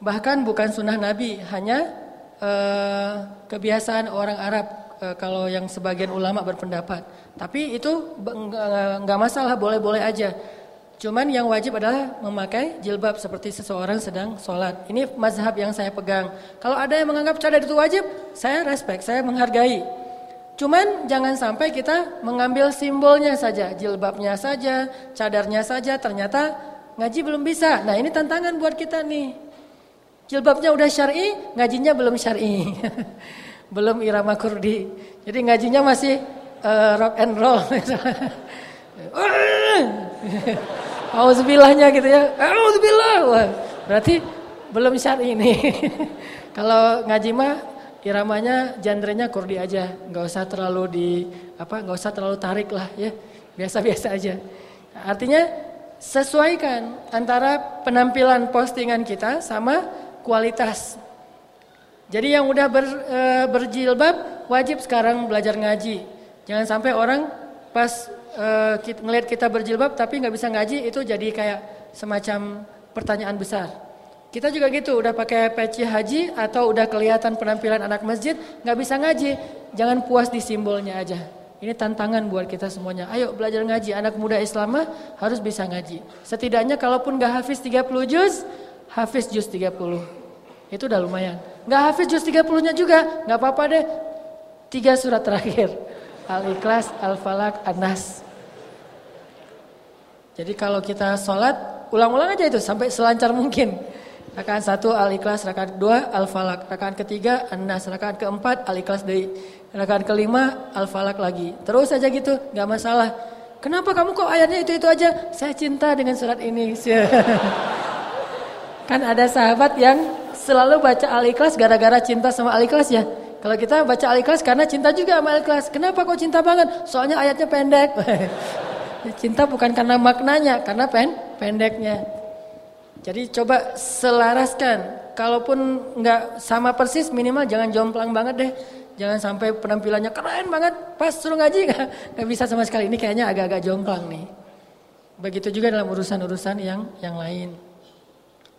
bahkan bukan sunnah Nabi, hanya uh, kebiasaan orang Arab. Uh, kalau yang sebagian ulama berpendapat, tapi itu nggak masalah, boleh-boleh aja. Cuman yang wajib adalah memakai jilbab seperti seseorang sedang sholat. Ini mazhab yang saya pegang. Kalau ada yang menganggap cadar itu wajib, saya respect, saya menghargai. Cuman jangan sampai kita mengambil simbolnya saja, jilbabnya saja, cadarnya saja, ternyata ngaji belum bisa. Nah ini tantangan buat kita nih. Jilbabnya udah syar'i, ngajinya belum syar'i. belum irama kurdi. Jadi ngajinya masih uh, rock and roll. Auzubilahnya gitu ya. Auzubillah. berarti belum syar'i ini. Kalau ngaji mah iramanya genrenya kurdi aja, nggak usah terlalu di apa, nggak usah terlalu tarik lah ya, biasa-biasa aja. Artinya sesuaikan antara penampilan postingan kita sama kualitas. Jadi yang udah ber, e, berjilbab wajib sekarang belajar ngaji. Jangan sampai orang pas e, kita, ngelihat kita berjilbab tapi nggak bisa ngaji itu jadi kayak semacam pertanyaan besar. Kita juga gitu, udah pakai peci haji atau udah kelihatan penampilan anak masjid, nggak bisa ngaji. Jangan puas di simbolnya aja. Ini tantangan buat kita semuanya. Ayo belajar ngaji. Anak muda Islam harus bisa ngaji. Setidaknya kalaupun nggak hafiz 30 juz, hafiz juz 30. Itu udah lumayan. Nggak hafiz juz 30-nya juga, nggak apa-apa deh. Tiga surat terakhir. Al-Ikhlas, Al-Falak, An-Nas. Jadi kalau kita sholat, ulang-ulang aja itu sampai selancar mungkin. Rakaat satu al-ikhlas, rakaat kedua al-falak, rakaat ketiga an-nas, rakaat keempat al-ikhlas dari rakaat kelima al-falak lagi. Terus saja gitu, nggak masalah. Kenapa kamu kok ayatnya itu-itu aja? Saya cinta dengan surat ini. kan ada sahabat yang selalu baca al-ikhlas gara-gara cinta sama al-ikhlas ya. Kalau kita baca al-ikhlas karena cinta juga sama al-ikhlas. Kenapa kok cinta banget? Soalnya ayatnya pendek. cinta bukan karena maknanya, karena pen pendeknya. Jadi coba selaraskan. Kalaupun nggak sama persis, minimal jangan jomplang banget deh. Jangan sampai penampilannya keren banget, pas suruh ngaji nggak nggak bisa sama sekali. Ini kayaknya agak-agak jomplang nih. Begitu juga dalam urusan-urusan yang yang lain.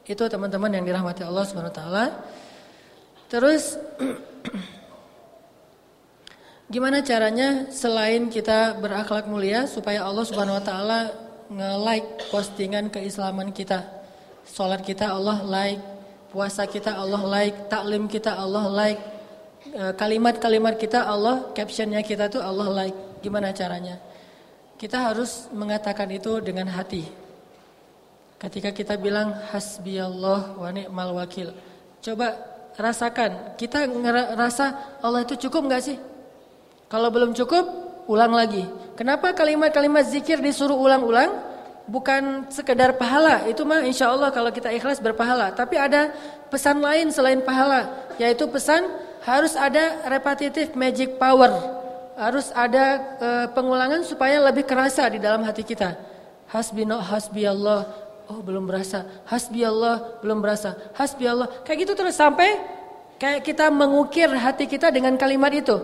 Itu teman-teman yang dirahmati Allah Subhanahu wa taala. Terus gimana caranya selain kita berakhlak mulia supaya Allah Subhanahu wa taala nge-like postingan keislaman kita? Salat kita Allah like, puasa kita Allah like, taklim kita Allah like, e, kalimat-kalimat kita Allah, captionnya kita tuh Allah like. Gimana caranya? Kita harus mengatakan itu dengan hati. Ketika kita bilang hasbi Allah wa ni'mal wakil. Coba rasakan, kita ngerasa Allah itu cukup nggak sih? Kalau belum cukup, ulang lagi. Kenapa kalimat-kalimat zikir disuruh ulang-ulang? bukan sekedar pahala, itu mah insya Allah kalau kita ikhlas berpahala. Tapi ada pesan lain selain pahala, yaitu pesan harus ada repetitive magic power, harus ada e, pengulangan supaya lebih kerasa di dalam hati kita. Hasbi no hasbi Allah, oh belum berasa. Hasbi Allah belum berasa. Hasbi Allah, kayak gitu terus sampai kayak kita mengukir hati kita dengan kalimat itu.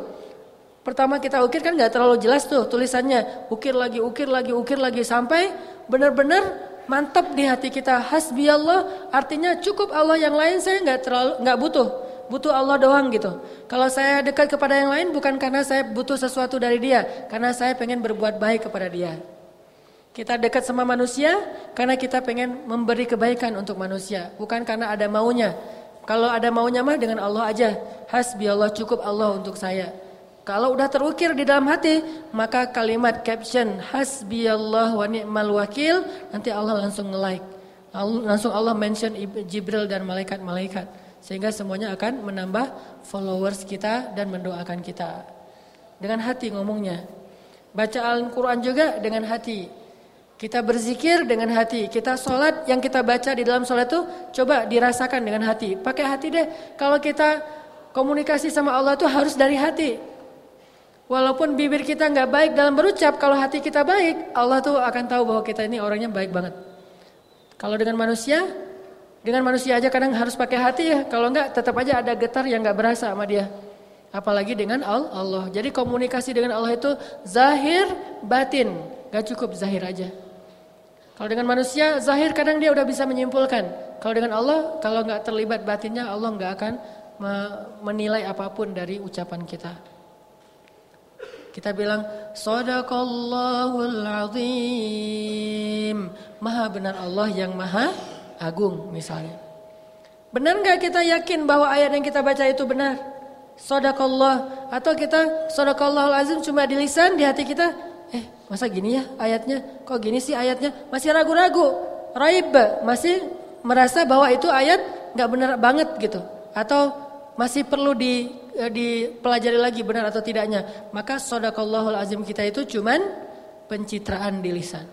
Pertama kita ukir kan nggak terlalu jelas tuh tulisannya, ukir lagi, ukir lagi, ukir lagi. Sampai benar-benar mantap di hati kita. Hasbi Allah artinya cukup Allah yang lain saya nggak terlalu nggak butuh. Butuh Allah doang gitu. Kalau saya dekat kepada yang lain bukan karena saya butuh sesuatu dari dia. Karena saya pengen berbuat baik kepada dia kita dekat sama manusia karena kita pengen memberi kebaikan untuk manusia bukan karena ada maunya kalau ada maunya mah dengan Allah aja hasbi Allah cukup Allah untuk saya kalau udah terukir di dalam hati, maka kalimat caption hasbiyallah wa ni'mal wakil nanti Allah langsung nge-like. Langsung Allah mention Jibril dan malaikat-malaikat sehingga semuanya akan menambah followers kita dan mendoakan kita. Dengan hati ngomongnya. Baca Al-Qur'an juga dengan hati. Kita berzikir dengan hati. Kita sholat yang kita baca di dalam sholat itu coba dirasakan dengan hati. Pakai hati deh. Kalau kita komunikasi sama Allah itu harus dari hati. Walaupun bibir kita nggak baik dalam berucap, kalau hati kita baik, Allah tuh akan tahu bahwa kita ini orangnya baik banget. Kalau dengan manusia, dengan manusia aja kadang harus pakai hati ya. Kalau nggak, tetap aja ada getar yang nggak berasa sama dia. Apalagi dengan Allah. Jadi komunikasi dengan Allah itu zahir, batin. Gak cukup zahir aja. Kalau dengan manusia, zahir kadang dia udah bisa menyimpulkan. Kalau dengan Allah, kalau nggak terlibat batinnya, Allah nggak akan menilai apa pun dari ucapan kita. Kita bilang sadaqallahul azim. Maha benar Allah yang maha agung misalnya. Benar nggak kita yakin bahwa ayat yang kita baca itu benar? Sadaqallah atau kita sadaqallahul azim cuma di lisan di hati kita eh masa gini ya ayatnya? Kok gini sih ayatnya? Masih ragu-ragu. Raib masih merasa bahwa itu ayat nggak benar banget gitu atau masih perlu di Eh, dipelajari lagi benar atau tidaknya. Maka sodakallahul azim kita itu cuman pencitraan di lisan.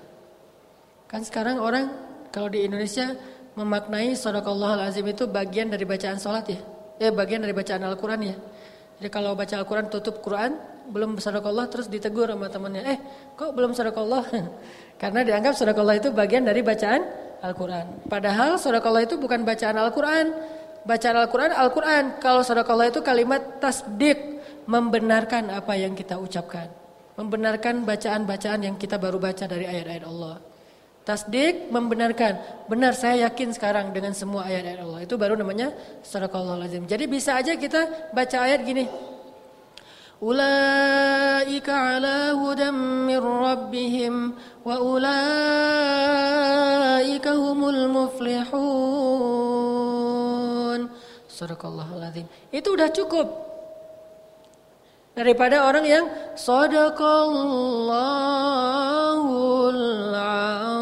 Kan sekarang orang kalau di Indonesia memaknai sodakallahul azim itu bagian dari bacaan sholat ya. Eh bagian dari bacaan Al-Quran ya. Jadi kalau baca Al-Quran tutup Quran belum sodakallah terus ditegur sama temannya. Eh kok belum sodakallah? Karena dianggap sodakallah itu bagian dari bacaan Al-Quran. Padahal sodakallah itu bukan bacaan Al-Quran. Bacaan Al-Quran, Al-Quran. Kalau Allah itu kalimat tasdik. Membenarkan apa yang kita ucapkan. Membenarkan bacaan-bacaan yang kita baru baca dari ayat-ayat Allah. Tasdik membenarkan. Benar saya yakin sekarang dengan semua ayat-ayat Allah. Itu baru namanya sadaqallahu lazim. Jadi bisa aja kita baca ayat gini. Ala hudam min rabbihim wa ulaika humul muflihun. Sadaqallahul. Itu udah cukup. Daripada orang yang sadaqallahul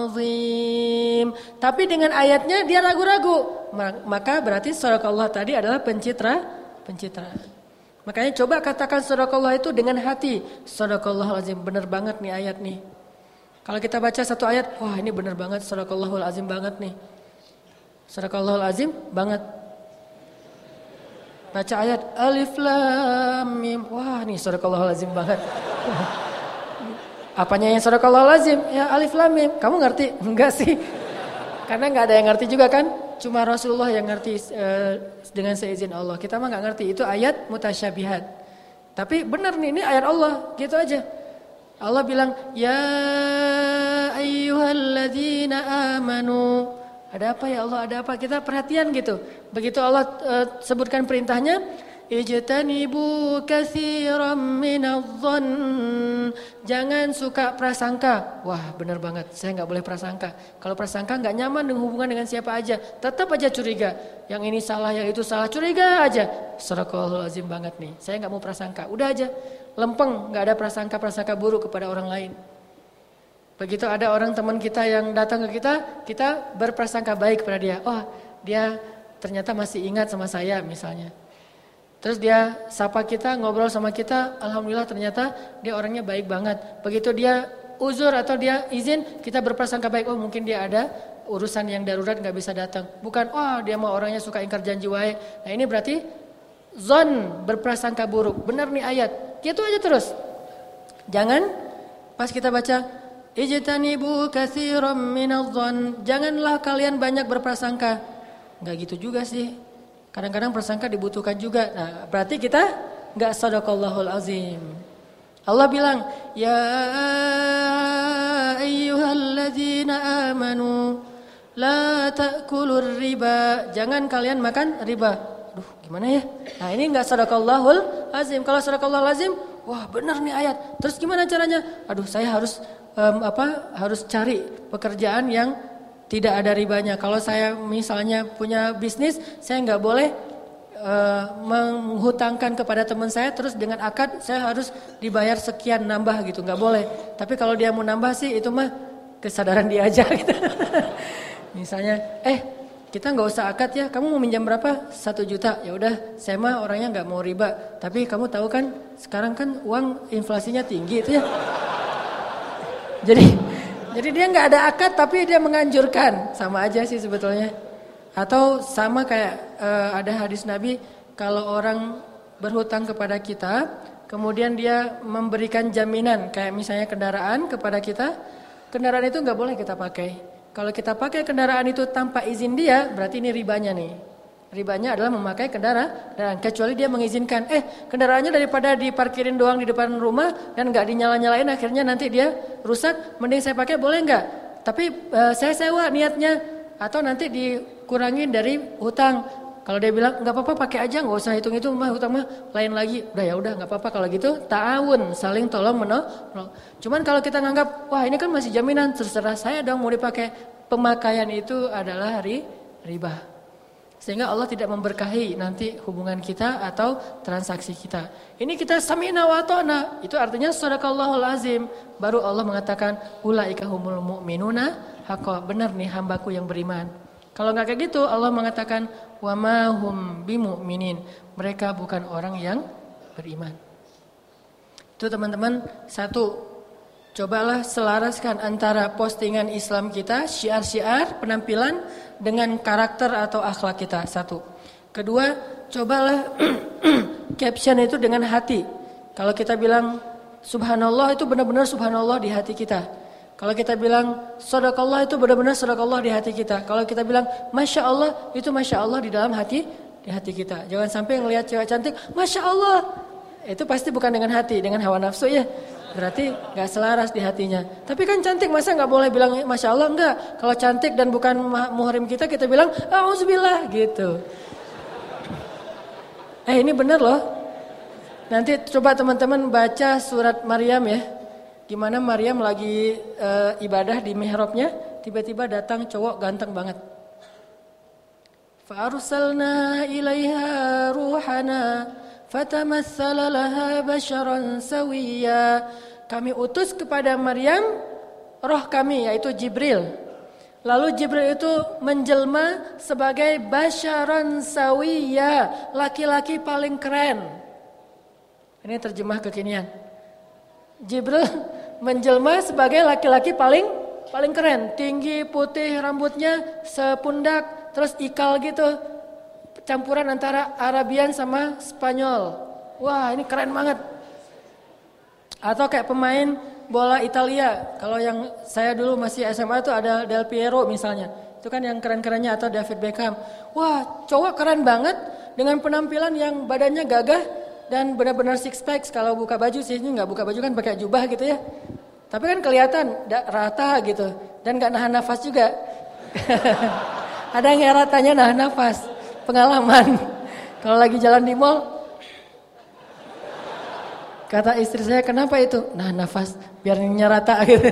azim. Tapi dengan ayatnya dia ragu-ragu. Maka berarti sadaqallah tadi adalah pencitra, pencitraan. Makanya coba katakan sadaqallah itu dengan hati. Sadaqallahul azim, benar banget nih ayat nih. Kalau kita baca satu ayat, wah ini benar banget sadaqallahul azim banget nih. Sadaqallahul azim banget. Baca ayat alif lam mim. Wah, nih sadaqallahul azim banget. Apanya yang sadaqallahul azim? Ya alif lam mim. Kamu ngerti? Enggak sih. Karena nggak ada yang ngerti juga kan? Cuma Rasulullah yang ngerti uh, dengan seizin Allah. Kita mah nggak ngerti. Itu ayat mutasyabihat. Tapi benar nih ini ayat Allah, gitu aja. Allah bilang, "Ya ayyuhalladzina amanu." Ada apa ya Allah? Ada apa? Kita perhatian gitu. Begitu Allah uh, sebutkan perintahnya, Ijtanibu katsiran minadh-dhann. Jangan suka prasangka. Wah, benar banget. Saya nggak boleh prasangka. Kalau prasangka nggak nyaman dengan hubungan dengan siapa aja, tetap aja curiga. Yang ini salah, yang itu salah, curiga aja. Sadaqallahul azim banget nih. Saya nggak mau prasangka. Udah aja. Lempeng, nggak ada prasangka-prasangka buruk kepada orang lain. Begitu ada orang teman kita yang datang ke kita, kita berprasangka baik kepada dia. Oh, dia ternyata masih ingat sama saya misalnya. Terus dia sapa kita, ngobrol sama kita, alhamdulillah ternyata dia orangnya baik banget. Begitu dia uzur atau dia izin, kita berprasangka baik, oh mungkin dia ada urusan yang darurat nggak bisa datang. Bukan, oh dia mau orangnya suka ingkar janji wae. Nah ini berarti zon berprasangka buruk. Benar nih ayat. Gitu aja terus. Jangan pas kita baca ijtanibu katsiran minadh Janganlah kalian banyak berprasangka. Enggak gitu juga sih. Kadang-kadang prasangka dibutuhkan juga. Nah, berarti kita enggak sadaqallahul azim. Allah bilang, "Ya ayyuhalladzina amanu la ta'kulur riba." Jangan kalian makan riba. Aduh, gimana ya? Nah, ini enggak sadaqallahul azim. Kalau sadaqallahul azim, wah benar nih ayat. Terus gimana caranya? Aduh, saya harus um, apa? Harus cari pekerjaan yang tidak ada ribanya. Kalau saya misalnya punya bisnis, saya nggak boleh uh, menghutangkan kepada teman saya terus dengan akad saya harus dibayar sekian nambah gitu, nggak boleh. Tapi kalau dia mau nambah sih itu mah kesadaran dia aja gitu. misalnya, eh kita nggak usah akad ya, kamu mau minjam berapa? Satu juta, ya udah. Saya mah orangnya nggak mau riba, tapi kamu tahu kan sekarang kan uang inflasinya tinggi itu ya. Jadi jadi dia nggak ada akad tapi dia menganjurkan, sama aja sih sebetulnya. Atau sama kayak uh, ada hadis Nabi kalau orang berhutang kepada kita, kemudian dia memberikan jaminan kayak misalnya kendaraan kepada kita, kendaraan itu nggak boleh kita pakai. Kalau kita pakai kendaraan itu tanpa izin dia, berarti ini ribanya nih. Ribanya adalah memakai kendaraan dan kecuali dia mengizinkan. Eh, kendaraannya daripada diparkirin doang di depan rumah dan nggak dinyala-nyalain akhirnya nanti dia rusak, mending saya pakai boleh nggak? Tapi uh, saya sewa niatnya atau nanti dikurangin dari hutang. Kalau dia bilang nggak apa-apa pakai aja nggak usah hitung itu mah hutang mah lain lagi. Udah ya udah nggak apa-apa kalau gitu ta'awun saling tolong menolong. Cuman kalau kita nganggap wah ini kan masih jaminan terserah saya dong mau dipakai pemakaian itu adalah hari riba. Sehingga Allah tidak memberkahi nanti hubungan kita atau transaksi kita. Ini kita sami'na wa ta'na. Itu artinya sadaqallahul azim. Baru Allah mengatakan ulaika humul mu'minuna haqqa. Benar nih hambaku yang beriman. Kalau nggak kayak gitu Allah mengatakan wa ma hum bimu'minin. Mereka bukan orang yang beriman. Itu teman-teman satu Cobalah selaraskan antara postingan Islam kita, syiar-syiar, penampilan dengan karakter atau akhlak kita. Satu. Kedua, cobalah caption itu dengan hati. Kalau kita bilang subhanallah itu benar-benar subhanallah di hati kita. Kalau kita bilang sadaqallah itu benar-benar sadaqallah di hati kita. Kalau kita bilang masya Allah itu masya Allah di dalam hati di hati kita. Jangan sampai ngelihat cewek cantik, masya Allah. Itu pasti bukan dengan hati, dengan hawa nafsu ya. Berarti nggak selaras di hatinya. Tapi kan cantik masa nggak boleh bilang masya Allah enggak. Kalau cantik dan bukan muhrim kita kita bilang auzubillah gitu. Eh ini benar loh. Nanti coba teman-teman baca surat Maryam ya. Gimana Maryam lagi e, ibadah di mihrabnya, tiba-tiba datang cowok ganteng banget. Fa'arsalna ilaiha ruhana fatamassala laha basharan sawiya. Kami utus kepada Maryam roh kami yaitu Jibril. Lalu Jibril itu menjelma sebagai basharan sawiya, laki-laki paling keren. Ini terjemah kekinian. Jibril menjelma sebagai laki-laki paling paling keren, tinggi, putih, rambutnya sepundak, terus ikal gitu, campuran antara Arabian sama Spanyol. Wah, ini keren banget. Atau kayak pemain bola Italia. Kalau yang saya dulu masih SMA itu ada Del Piero misalnya. Itu kan yang keren-kerennya atau David Beckham. Wah, cowok keren banget dengan penampilan yang badannya gagah dan benar-benar six pack. Kalau buka baju sih ini nggak buka baju kan pakai jubah gitu ya. Tapi kan kelihatan rata gitu dan nggak nahan nafas juga. ada yang ratanya nahan nafas pengalaman. Kalau lagi jalan di mall, kata istri saya, kenapa itu? Nah nafas, biar nyerata gitu.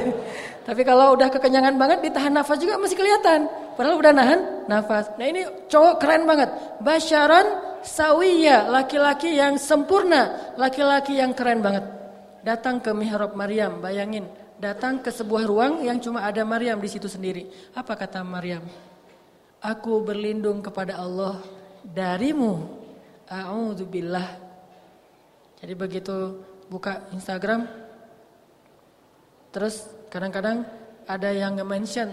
Tapi kalau udah kekenyangan banget, ditahan nafas juga masih kelihatan. Padahal udah nahan nafas. Nah ini cowok keren banget. Basyaran sawiya, laki-laki yang sempurna, laki-laki yang keren banget. Datang ke mihrab Maryam, bayangin. Datang ke sebuah ruang yang cuma ada Maryam di situ sendiri. Apa kata Maryam? Aku berlindung kepada Allah darimu. A'udzubillah. Jadi begitu buka Instagram terus kadang-kadang ada yang nge-mention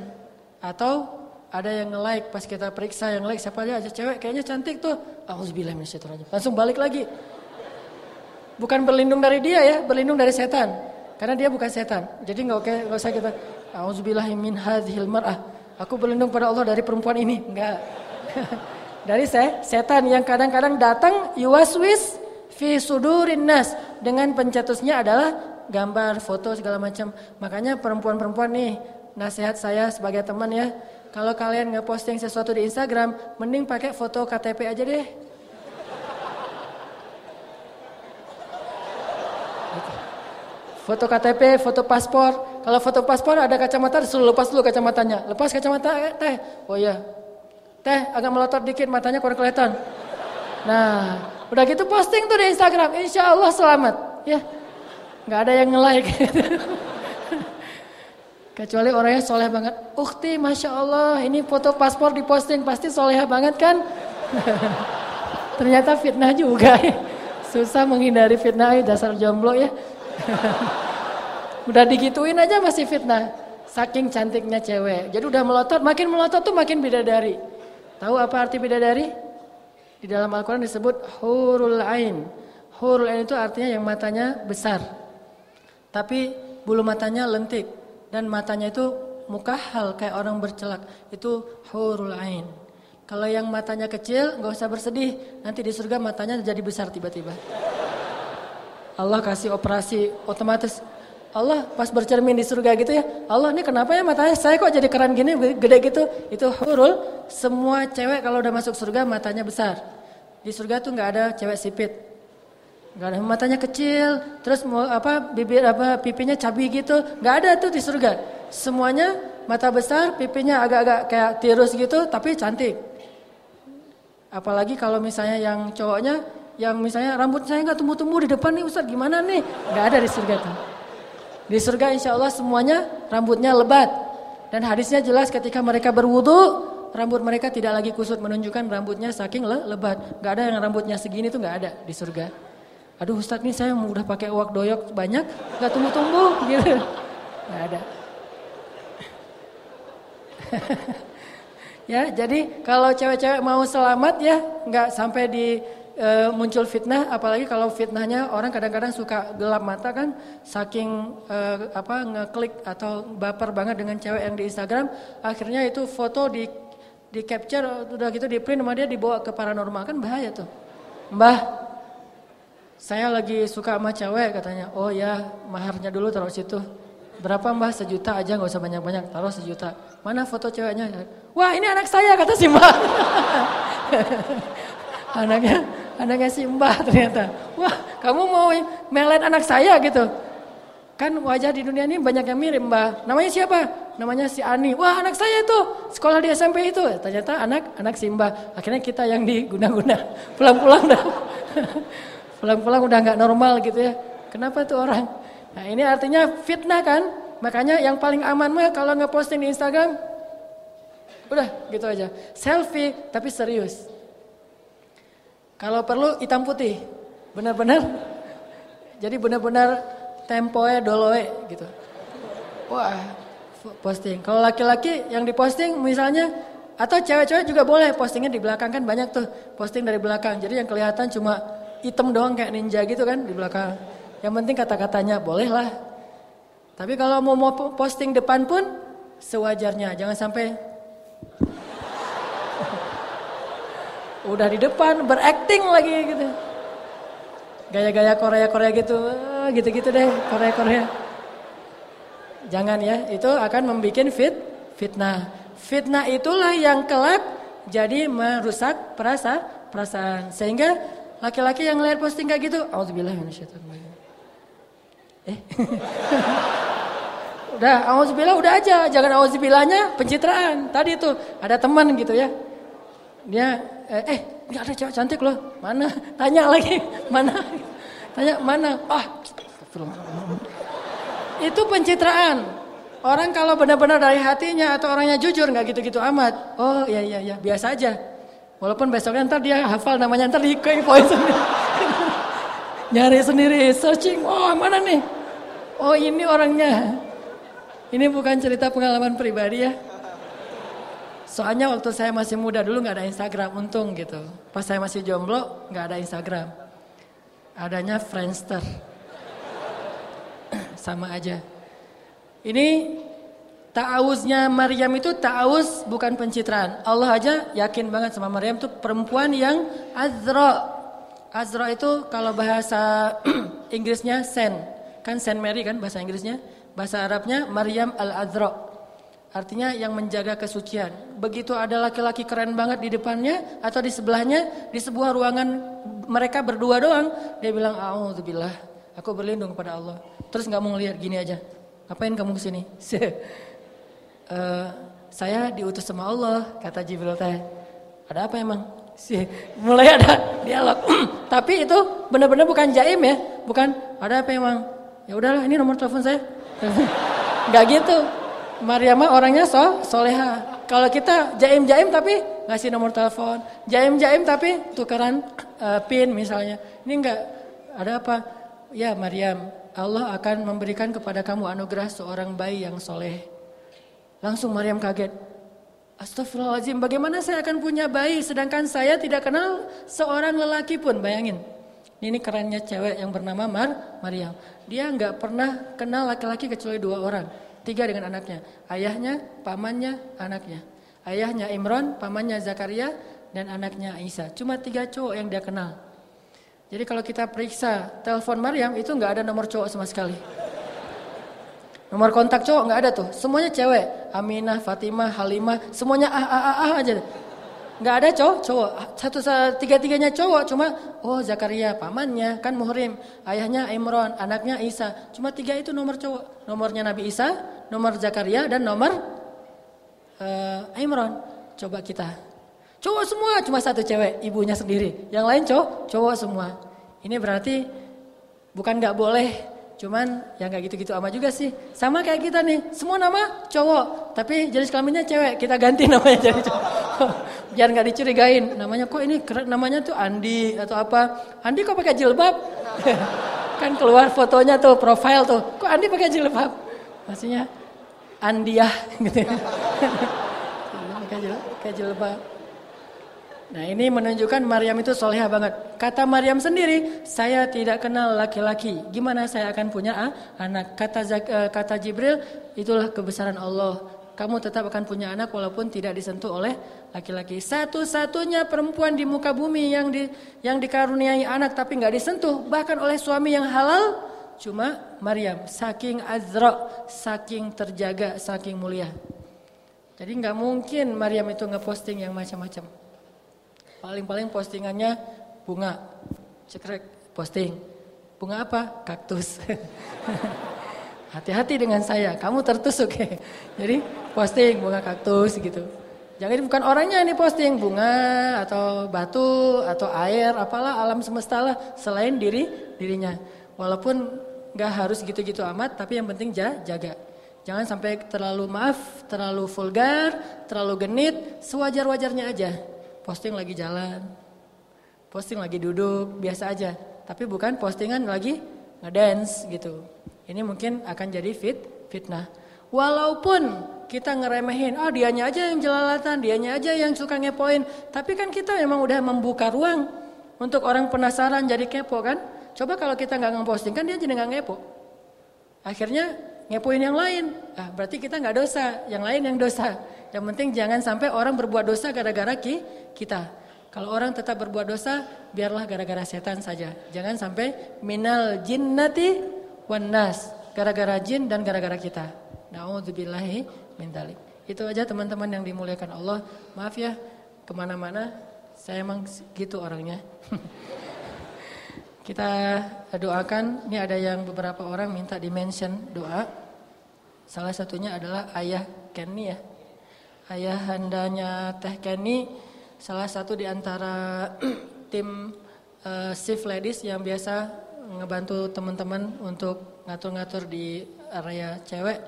atau ada yang nge-like pas kita periksa yang like siapa aja cewek kayaknya cantik tuh. Auzubillah minasyaitonir Langsung balik lagi. Bukan berlindung dari dia ya, berlindung dari setan. Karena dia bukan setan. Jadi nggak oke, nggak usah kita auzubillahi min hadhil mar'ah. Aku berlindung pada Allah dari perempuan ini. Enggak. dari saya, setan yang kadang-kadang datang yuwaswis fi sudurin nas. Dengan pencetusnya adalah gambar, foto segala macam. Makanya perempuan-perempuan nih, nasihat saya sebagai teman ya. Kalau kalian ngeposting sesuatu di Instagram, mending pakai foto KTP aja deh. Foto KTP, foto paspor, kalau foto paspor ada kacamata, disuruh lepas dulu kacamatanya. Lepas kacamata, eh, teh. Oh iya. Teh, agak melotot dikit, matanya kurang kelihatan. Nah, udah gitu posting tuh di Instagram. Insya Allah selamat. Ya, nggak ada yang nge-like. Kecuali orangnya soleh banget. Ukti, Masya Allah, ini foto paspor diposting, pasti soleh banget kan? Ternyata fitnah juga. Susah menghindari fitnah, dasar jomblo ya. Udah digituin aja masih fitnah. Saking cantiknya cewek. Jadi udah melotot, makin melotot tuh makin bidadari. Tahu apa arti bidadari? Di dalam Al-Quran disebut hurul ain. Hurul ain itu artinya yang matanya besar. Tapi bulu matanya lentik dan matanya itu mukahal kayak orang bercelak. Itu hurul ain. Kalau yang matanya kecil nggak usah bersedih, nanti di surga matanya jadi besar tiba-tiba. Allah kasih operasi otomatis. Allah pas bercermin di surga gitu ya. Allah ini kenapa ya matanya saya kok jadi keren gini gede gitu? Itu hurul. Semua cewek kalau udah masuk surga matanya besar. Di surga tuh nggak ada cewek sipit. Gak ada matanya kecil, terus mau apa bibir apa pipinya cabi gitu, nggak ada tuh di surga. Semuanya mata besar, pipinya agak-agak kayak tirus gitu, tapi cantik. Apalagi kalau misalnya yang cowoknya, yang misalnya rambut saya nggak tumbuh-tumbuh di depan nih Ustaz, gimana nih? Nggak ada di surga tuh. Di surga insya Allah semuanya rambutnya lebat. Dan hadisnya jelas ketika mereka berwudu, rambut mereka tidak lagi kusut menunjukkan rambutnya saking le lebat. Gak ada yang rambutnya segini tuh nggak ada di surga. Aduh Ustadz nih saya udah pakai uak doyok banyak, nggak tumbuh-tumbuh gitu. Nggak ada. ya, jadi kalau cewek-cewek mau selamat ya nggak sampai di e, muncul fitnah, apalagi kalau fitnahnya orang kadang-kadang suka gelap mata kan, saking e, apa ngeklik atau baper banget dengan cewek yang di Instagram, akhirnya itu foto di di capture udah gitu di print sama dia dibawa ke paranormal kan bahaya tuh. Mbah, saya lagi suka sama cewek katanya. Oh ya, maharnya dulu taruh situ. Berapa mbah? Sejuta aja nggak usah banyak-banyak. Taruh sejuta. Mana foto ceweknya? Wah ini anak saya kata si mbah. anaknya, anaknya si mbah ternyata. Wah kamu mau melet anak saya gitu. Kan wajah di dunia ini banyak yang mirip mbah. Namanya siapa? Namanya si Ani. Wah anak saya tuh sekolah di SMP itu. Ternyata anak anak si mbah. Akhirnya kita yang diguna-guna. Pulang-pulang dah. Pulang-pulang udah nggak normal gitu ya. Kenapa tuh orang? Nah ini artinya fitnah kan? Makanya yang paling aman mah kalau ngeposting di Instagram, udah gitu aja. Selfie tapi serius. Kalau perlu hitam putih, benar-benar. Jadi benar-benar tempoe doloe gitu. Wah, posting. Kalau laki-laki yang diposting misalnya atau cewek-cewek juga boleh postingnya di belakang kan banyak tuh posting dari belakang. Jadi yang kelihatan cuma hitam doang kayak ninja gitu kan di belakang. Yang penting kata-katanya boleh lah. Tapi kalau mau, mau posting depan pun sewajarnya, jangan sampai udah di depan berakting lagi gitu. Gaya-gaya Korea-Korea gitu, ah, gitu-gitu deh Korea-Korea. Jangan ya, itu akan membuat fit fitnah. Fitnah itulah yang kelak jadi merusak perasa perasaan sehingga Laki-laki yang lihat posting kayak gitu, auzubillah Eh. udah, auzubillah udah aja, jangan auzubillahnya pencitraan. Tadi itu ada teman gitu ya. Dia eh, eh nggak ada cewek cantik loh. Mana? Tanya lagi, mana? Tanya mana? Ah, itu pencitraan. Orang kalau benar-benar dari hatinya atau orangnya jujur nggak gitu-gitu amat. Oh iya iya iya biasa aja. Walaupun besoknya ntar dia hafal namanya ntar di poin sendiri. Nyari sendiri, searching, oh mana nih? Oh ini orangnya. Ini bukan cerita pengalaman pribadi ya. Soalnya waktu saya masih muda dulu nggak ada Instagram, untung gitu. Pas saya masih jomblo nggak ada Instagram. Adanya Friendster. Sama aja. Ini Ta'awuznya Maryam itu ta'awuz bukan pencitraan. Allah aja yakin banget sama Maryam itu perempuan yang azra. Azra itu kalau bahasa Inggrisnya sen. Kan Saint Mary kan bahasa Inggrisnya. Bahasa Arabnya Maryam al-Azra. Artinya yang menjaga kesucian. Begitu ada laki-laki keren banget di depannya atau di sebelahnya di sebuah ruangan mereka berdua doang, dia bilang auzubillah, aku berlindung kepada Allah. Terus nggak mau ngelihat gini aja. Ngapain kamu ke sini? uh, saya diutus sama Allah, kata Jibril teh. Ada apa emang? Si, mulai ada dialog. Tapi itu benar-benar bukan jaim ya, bukan ada apa emang? Ya udahlah, ini nomor telepon saya. Gak gitu. Maryam orangnya so soleha. Kalau kita jaim-jaim tapi ngasih nomor telepon, jaim-jaim tapi tukeran uh, pin misalnya. Ini enggak ada apa? Ya Maryam, Allah akan memberikan kepada kamu anugerah seorang bayi yang soleh. Langsung Maryam kaget. Astagfirullahaladzim, bagaimana saya akan punya bayi sedangkan saya tidak kenal seorang lelaki pun, bayangin. Ini kerennya cewek yang bernama Mar Maryam. Dia nggak pernah kenal laki-laki kecuali dua orang. Tiga dengan anaknya. Ayahnya, pamannya, anaknya. Ayahnya Imron, pamannya Zakaria, dan anaknya Isa. Cuma tiga cowok yang dia kenal. Jadi kalau kita periksa telepon Maryam itu nggak ada nomor cowok sama sekali. Nomor kontak cowok nggak ada tuh, semuanya cewek. Aminah, Fatimah, Halimah, semuanya ah ah ah, ah aja. Nggak ada cowok, cowok. Satu tiga tiganya cowok, cuma oh Zakaria pamannya kan Muhrim, ayahnya Imron, anaknya Isa. Cuma tiga itu nomor cowok. Nomornya Nabi Isa, nomor Zakaria dan nomor uh, Imron. Coba kita. Cowok semua, cuma satu cewek, ibunya sendiri. Yang lain cowok, cowok semua. Ini berarti bukan nggak boleh Cuman yang kayak gitu-gitu ama juga sih. Sama kayak kita nih, semua nama cowok, tapi jenis kelaminnya cewek. Kita ganti namanya jadi cowok. Biar nggak dicurigain. Namanya kok ini namanya tuh Andi atau apa? Andi kok pakai jilbab? kan keluar fotonya tuh, profile tuh. Kok Andi pakai jilbab? Maksudnya Andiah gitu. pakai jilbab. Nah ini menunjukkan Maryam itu soleha banget. Kata Maryam sendiri, saya tidak kenal laki-laki. Gimana saya akan punya ah, anak? Kata uh, kata Jibril, itulah kebesaran Allah. Kamu tetap akan punya anak walaupun tidak disentuh oleh laki-laki. Satu-satunya perempuan di muka bumi yang di, yang dikaruniai anak tapi nggak disentuh bahkan oleh suami yang halal cuma Maryam. Saking azra, saking terjaga, saking mulia. Jadi nggak mungkin Maryam itu ngeposting yang macam-macam. Paling-paling postingannya bunga. Cekrek posting. Bunga apa? Kaktus. Hati-hati dengan saya, kamu tertusuk. Jadi posting bunga kaktus gitu. Jangan bukan orangnya ini posting bunga atau batu atau air apalah alam semesta lah selain diri dirinya. Walaupun nggak harus gitu-gitu amat, tapi yang penting jaga. Jangan sampai terlalu maaf, terlalu vulgar, terlalu genit, sewajar-wajarnya aja posting lagi jalan, posting lagi duduk, biasa aja. Tapi bukan postingan lagi ngedance gitu. Ini mungkin akan jadi fit fitnah. Walaupun kita ngeremehin, oh dianya aja yang jelalatan, dianya aja yang suka ngepoin. Tapi kan kita memang udah membuka ruang untuk orang penasaran jadi kepo kan. Coba kalau kita nggak ngeposting kan dia jadi nggak ngepo. Akhirnya ngepoin yang lain. Ah, berarti kita nggak dosa, yang lain yang dosa. Yang penting jangan sampai orang berbuat dosa gara-gara ki, kita. Kalau orang tetap berbuat dosa, biarlah gara-gara setan saja. Jangan sampai minal jinnati wan nas, gara-gara jin dan gara-gara kita. Nauzubillahi min dzalik. Itu aja teman-teman yang dimuliakan Allah. Maaf ya, ke mana-mana saya emang gitu orangnya. Kita doakan, ini ada yang beberapa orang minta dimention doa. Salah satunya adalah ayah Kenny ya ayahandanya Teh Kenny salah satu di antara tim uh, shift ladies yang biasa ngebantu teman-teman untuk ngatur-ngatur di area cewek.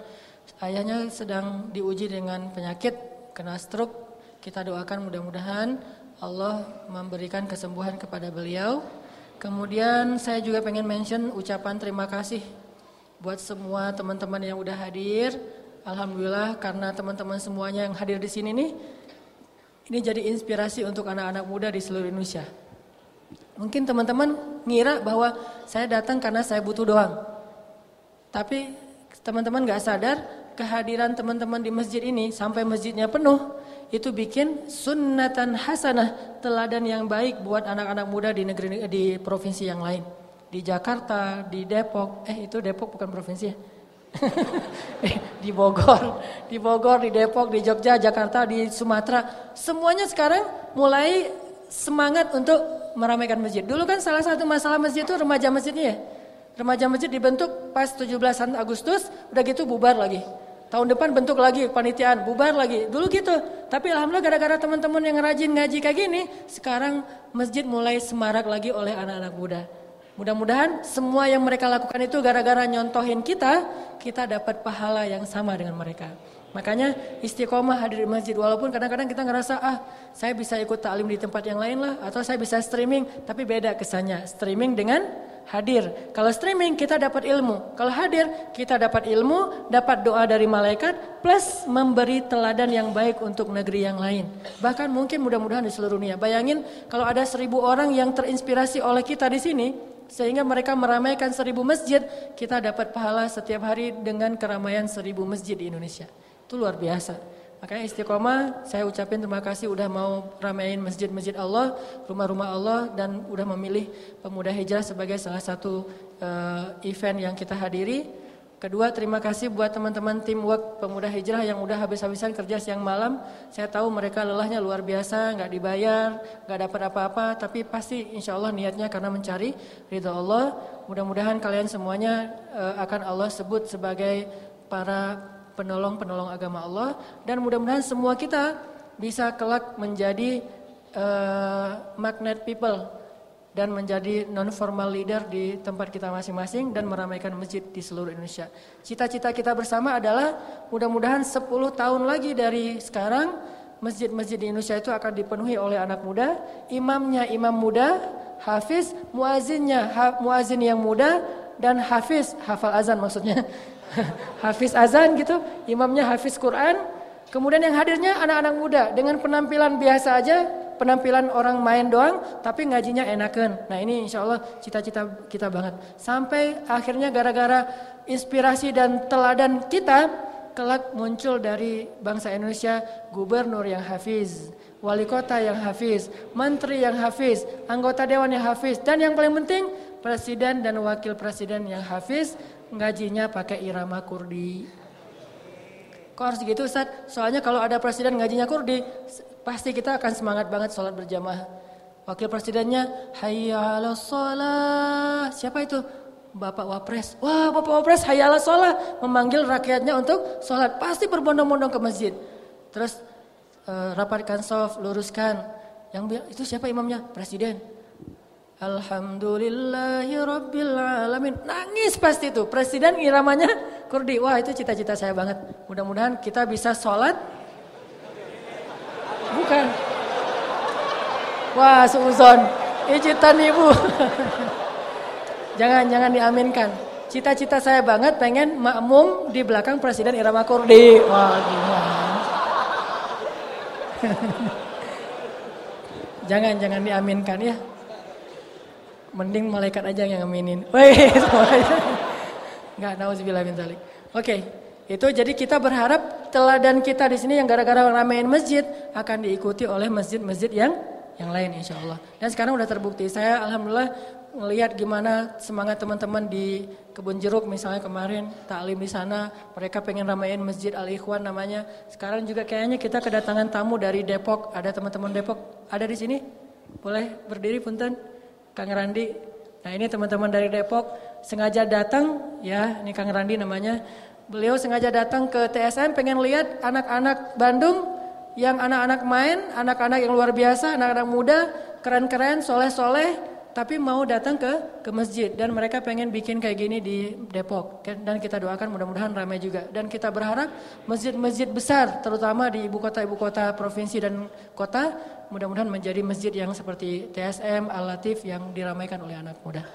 Ayahnya sedang diuji dengan penyakit kena stroke. Kita doakan mudah-mudahan Allah memberikan kesembuhan kepada beliau. Kemudian saya juga pengen mention ucapan terima kasih buat semua teman-teman yang udah hadir Alhamdulillah karena teman-teman semuanya yang hadir di sini nih ini jadi inspirasi untuk anak-anak muda di seluruh Indonesia. Mungkin teman-teman ngira bahwa saya datang karena saya butuh doang. Tapi teman-teman gak sadar kehadiran teman-teman di masjid ini sampai masjidnya penuh itu bikin sunnatan hasanah teladan yang baik buat anak-anak muda di negeri di provinsi yang lain. Di Jakarta, di Depok, eh itu Depok bukan provinsi ya di Bogor, di Bogor, di Depok, di Jogja, Jakarta, di Sumatera, semuanya sekarang mulai semangat untuk meramaikan masjid. Dulu kan salah satu masalah masjid itu remaja masjidnya ya. Remaja masjid dibentuk pas 17 Agustus, udah gitu bubar lagi. Tahun depan bentuk lagi panitiaan, bubar lagi. Dulu gitu. Tapi alhamdulillah gara-gara teman-teman yang rajin ngaji kayak gini, sekarang masjid mulai semarak lagi oleh anak-anak muda. Mudah-mudahan semua yang mereka lakukan itu gara-gara nyontohin kita, kita dapat pahala yang sama dengan mereka. Makanya istiqomah hadir di masjid walaupun kadang-kadang kita ngerasa ah saya bisa ikut taklim di tempat yang lain lah atau saya bisa streaming tapi beda kesannya streaming dengan hadir. Kalau streaming kita dapat ilmu. Kalau hadir kita dapat ilmu, dapat doa dari malaikat plus memberi teladan yang baik untuk negeri yang lain. Bahkan mungkin mudah-mudahan di seluruh dunia. Bayangin kalau ada seribu orang yang terinspirasi oleh kita di sini, sehingga mereka meramaikan seribu masjid, kita dapat pahala setiap hari dengan keramaian seribu masjid di Indonesia. Itu luar biasa. Makanya istiqomah saya ucapin terima kasih udah mau ramein masjid-masjid Allah, rumah-rumah Allah dan udah memilih pemuda hijrah sebagai salah satu uh, event yang kita hadiri. Kedua, terima kasih buat teman-teman tim work pemuda hijrah yang udah habis-habisan kerja siang malam. Saya tahu mereka lelahnya luar biasa, nggak dibayar, nggak dapat apa-apa, tapi pasti insya Allah niatnya karena mencari ridho Allah. Mudah-mudahan kalian semuanya uh, akan Allah sebut sebagai para penolong-penolong agama Allah dan mudah-mudahan semua kita bisa kelak menjadi uh, magnet people dan menjadi non formal leader di tempat kita masing-masing dan meramaikan masjid di seluruh Indonesia. Cita-cita kita bersama adalah mudah-mudahan 10 tahun lagi dari sekarang masjid-masjid di Indonesia itu akan dipenuhi oleh anak muda, imamnya imam muda, hafiz, muazinnya ha, muazin yang muda dan hafiz hafal azan maksudnya hafiz azan gitu, imamnya hafiz Quran. Kemudian yang hadirnya anak-anak muda dengan penampilan biasa aja, penampilan orang main doang, tapi ngajinya enakan. Nah ini insya Allah cita-cita kita banget. Sampai akhirnya gara-gara inspirasi dan teladan kita, kelak muncul dari bangsa Indonesia gubernur yang hafiz, wali kota yang hafiz, menteri yang hafiz, anggota dewan yang hafiz, dan yang paling penting presiden dan wakil presiden yang hafiz ngajinya pakai irama kurdi. Kok harus gitu Ustaz? Soalnya kalau ada presiden ngajinya kurdi, pasti kita akan semangat banget sholat berjamaah. Wakil presidennya, hayya sholat. Siapa itu? Bapak Wapres. Wah Bapak Wapres hayya sholat. Memanggil rakyatnya untuk sholat. Pasti berbondong-bondong ke masjid. Terus uh, rapatkan soft, luruskan. Yang itu siapa imamnya? Presiden. Alhamdulillahi Rabbil Alamin. Nangis pasti itu. Presiden iramanya kurdi. Wah itu cita-cita saya banget. Mudah-mudahan kita bisa sholat. Bukan. Wah seuzon. Ijitan ibu. jangan, jangan diaminkan. Cita-cita saya banget pengen makmum di belakang Presiden irama kurdi. Wah gimana. jangan, jangan diaminkan ya. Mending malaikat aja yang ngaminin. Wih, Enggak, nauzubillah min dzalik. Oke, itu jadi kita berharap teladan kita di sini yang gara-gara ramein masjid akan diikuti oleh masjid-masjid yang yang lain insya Allah. Dan sekarang udah terbukti. Saya alhamdulillah melihat gimana semangat teman-teman di kebun jeruk misalnya kemarin taklim di sana mereka pengen ramein masjid Al Ikhwan namanya sekarang juga kayaknya kita kedatangan tamu dari Depok ada teman-teman Depok ada di sini boleh berdiri punten Kang Randi. Nah ini teman-teman dari Depok sengaja datang ya, ini Kang Randi namanya. Beliau sengaja datang ke TSM pengen lihat anak-anak Bandung yang anak-anak main, anak-anak yang luar biasa, anak-anak muda, keren-keren, soleh-soleh, tapi mau datang ke ke masjid dan mereka pengen bikin kayak gini di Depok dan kita doakan mudah-mudahan ramai juga dan kita berharap masjid-masjid besar terutama di ibu kota ibu kota provinsi dan kota mudah-mudahan menjadi masjid yang seperti TSM Al Latif yang diramaikan oleh anak muda.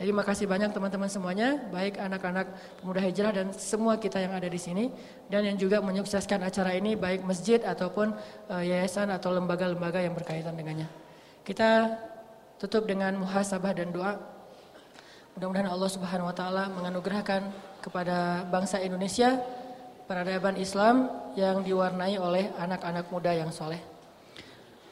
Jadi makasih banyak teman-teman semuanya, baik anak-anak pemuda hijrah dan semua kita yang ada di sini dan yang juga menyukseskan acara ini baik masjid ataupun uh, yayasan atau lembaga-lembaga yang berkaitan dengannya. Kita Tutup dengan muhasabah dan doa. Mudah-mudahan Allah Subhanahu wa taala menganugerahkan kepada bangsa Indonesia peradaban Islam yang diwarnai oleh anak-anak muda yang soleh.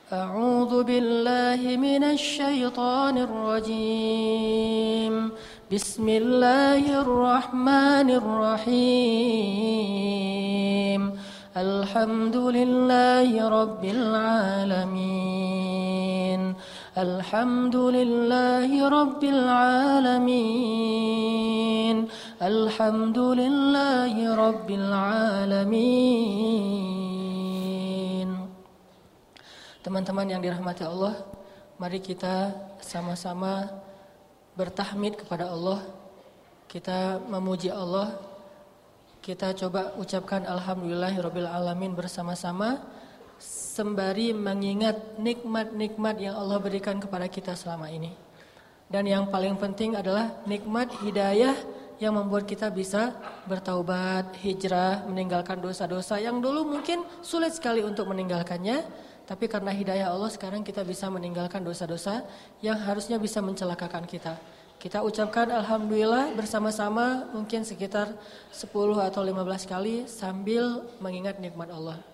A'udzu billahi minasy syaithanir rajim. Bismillahirrahmanirrahim. Alhamdulillahi rabbil alamin. الحمد لله رب العالمين الحمد لله رب العالمين Teman-teman yang dirahmati Allah, mari kita sama-sama bertahmid kepada Allah. Kita memuji Allah. Kita coba ucapkan alhamdulillahirabbil alamin bersama-sama sembari mengingat nikmat-nikmat yang Allah berikan kepada kita selama ini. Dan yang paling penting adalah nikmat hidayah yang membuat kita bisa bertaubat, hijrah, meninggalkan dosa-dosa yang dulu mungkin sulit sekali untuk meninggalkannya, tapi karena hidayah Allah sekarang kita bisa meninggalkan dosa-dosa yang harusnya bisa mencelakakan kita. Kita ucapkan alhamdulillah bersama-sama mungkin sekitar 10 atau 15 kali sambil mengingat nikmat Allah.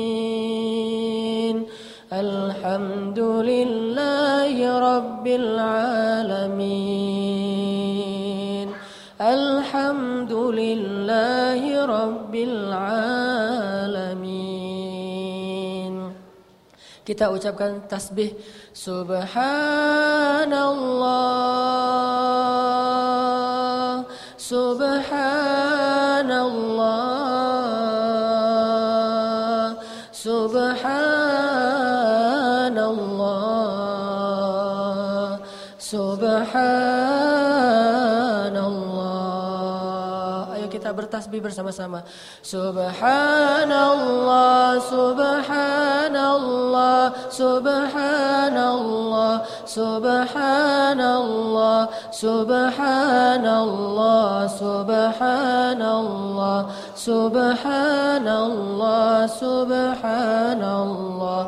الحمد لله رب العالمين. الحمد لله رب العالمين. Kita ucapkan tasbih subhanallah. سبحان bertasbih bersama-sama subhanallah subhanallah subhanallah subhanallah subhanallah subhanallah subhanallah subhanallah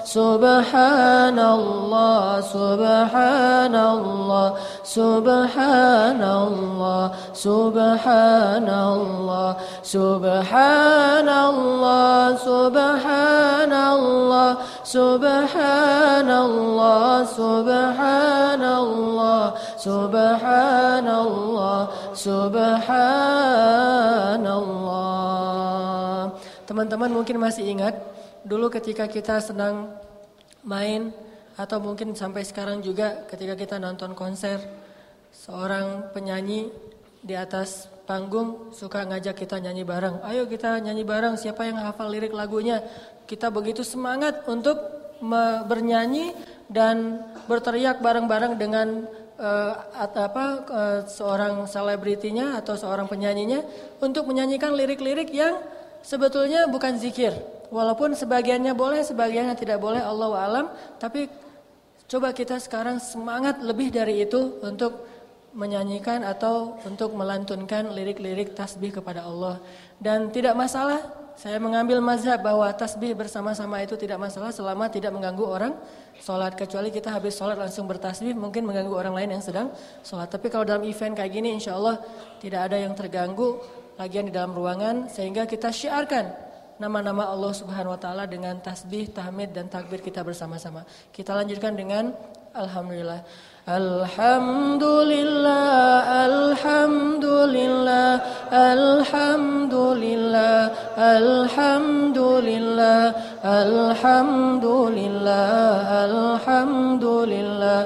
subhanallah subhanallah subhanallah subhanallah subhanallah subhanallah subhanallah subhanallah subhanallah subhanallah. Teman-teman mungkin masih ingat dulu ketika kita senang main atau mungkin sampai sekarang juga ketika kita nonton konser seorang penyanyi di atas panggung suka ngajak kita nyanyi bareng. Ayo kita nyanyi bareng. Siapa yang hafal lirik lagunya? Kita begitu semangat untuk bernyanyi dan berteriak bareng-bareng dengan uh, apa uh, seorang selebritinya atau seorang penyanyinya untuk menyanyikan lirik-lirik yang sebetulnya bukan zikir. Walaupun sebagiannya boleh, sebagiannya tidak boleh, Allah alam. Tapi coba kita sekarang semangat lebih dari itu untuk menyanyikan atau untuk melantunkan lirik-lirik tasbih kepada Allah. Dan tidak masalah, saya mengambil mazhab bahwa tasbih bersama-sama itu tidak masalah selama tidak mengganggu orang sholat. Kecuali kita habis sholat langsung bertasbih mungkin mengganggu orang lain yang sedang sholat. Tapi kalau dalam event kayak gini insya Allah tidak ada yang terganggu lagian di dalam ruangan sehingga kita syiarkan nama-nama Allah Subhanahu wa taala dengan tasbih, tahmid dan takbir kita bersama-sama. Kita lanjutkan dengan alhamdulillah. Alhamdulillah, alhamdulillah, alhamdulillah, alhamdulillah, alhamdulillah, alhamdulillah.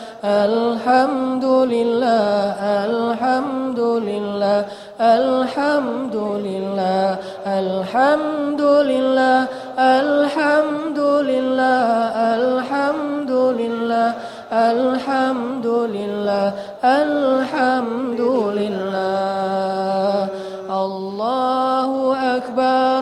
الحمد لله الحمد لله الحمد لله الحمد لله الحمد لله الحمد لله الحمد لله الحمد لله الله أكبر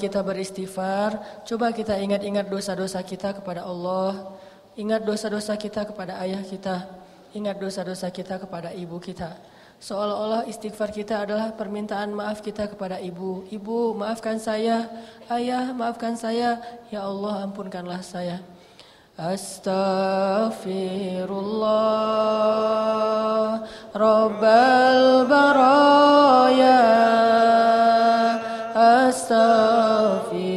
kita beristighfar, coba kita ingat-ingat dosa-dosa kita kepada Allah. Ingat dosa-dosa kita kepada ayah kita. Ingat dosa-dosa kita kepada ibu kita. Seolah-olah istighfar kita adalah permintaan maaf kita kepada ibu. Ibu, maafkan saya. Ayah, maafkan saya. Ya Allah, ampunkanlah saya. Astaghfirullah Rabbal baraya أستغفر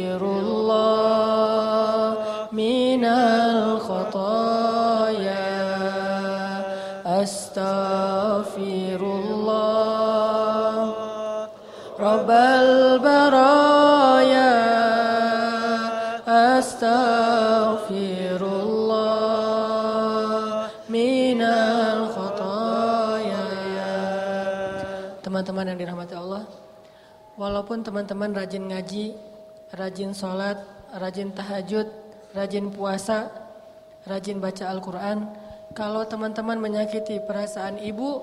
Walaupun teman-teman rajin ngaji Rajin sholat Rajin tahajud Rajin puasa Rajin baca Al-Quran Kalau teman-teman menyakiti perasaan ibu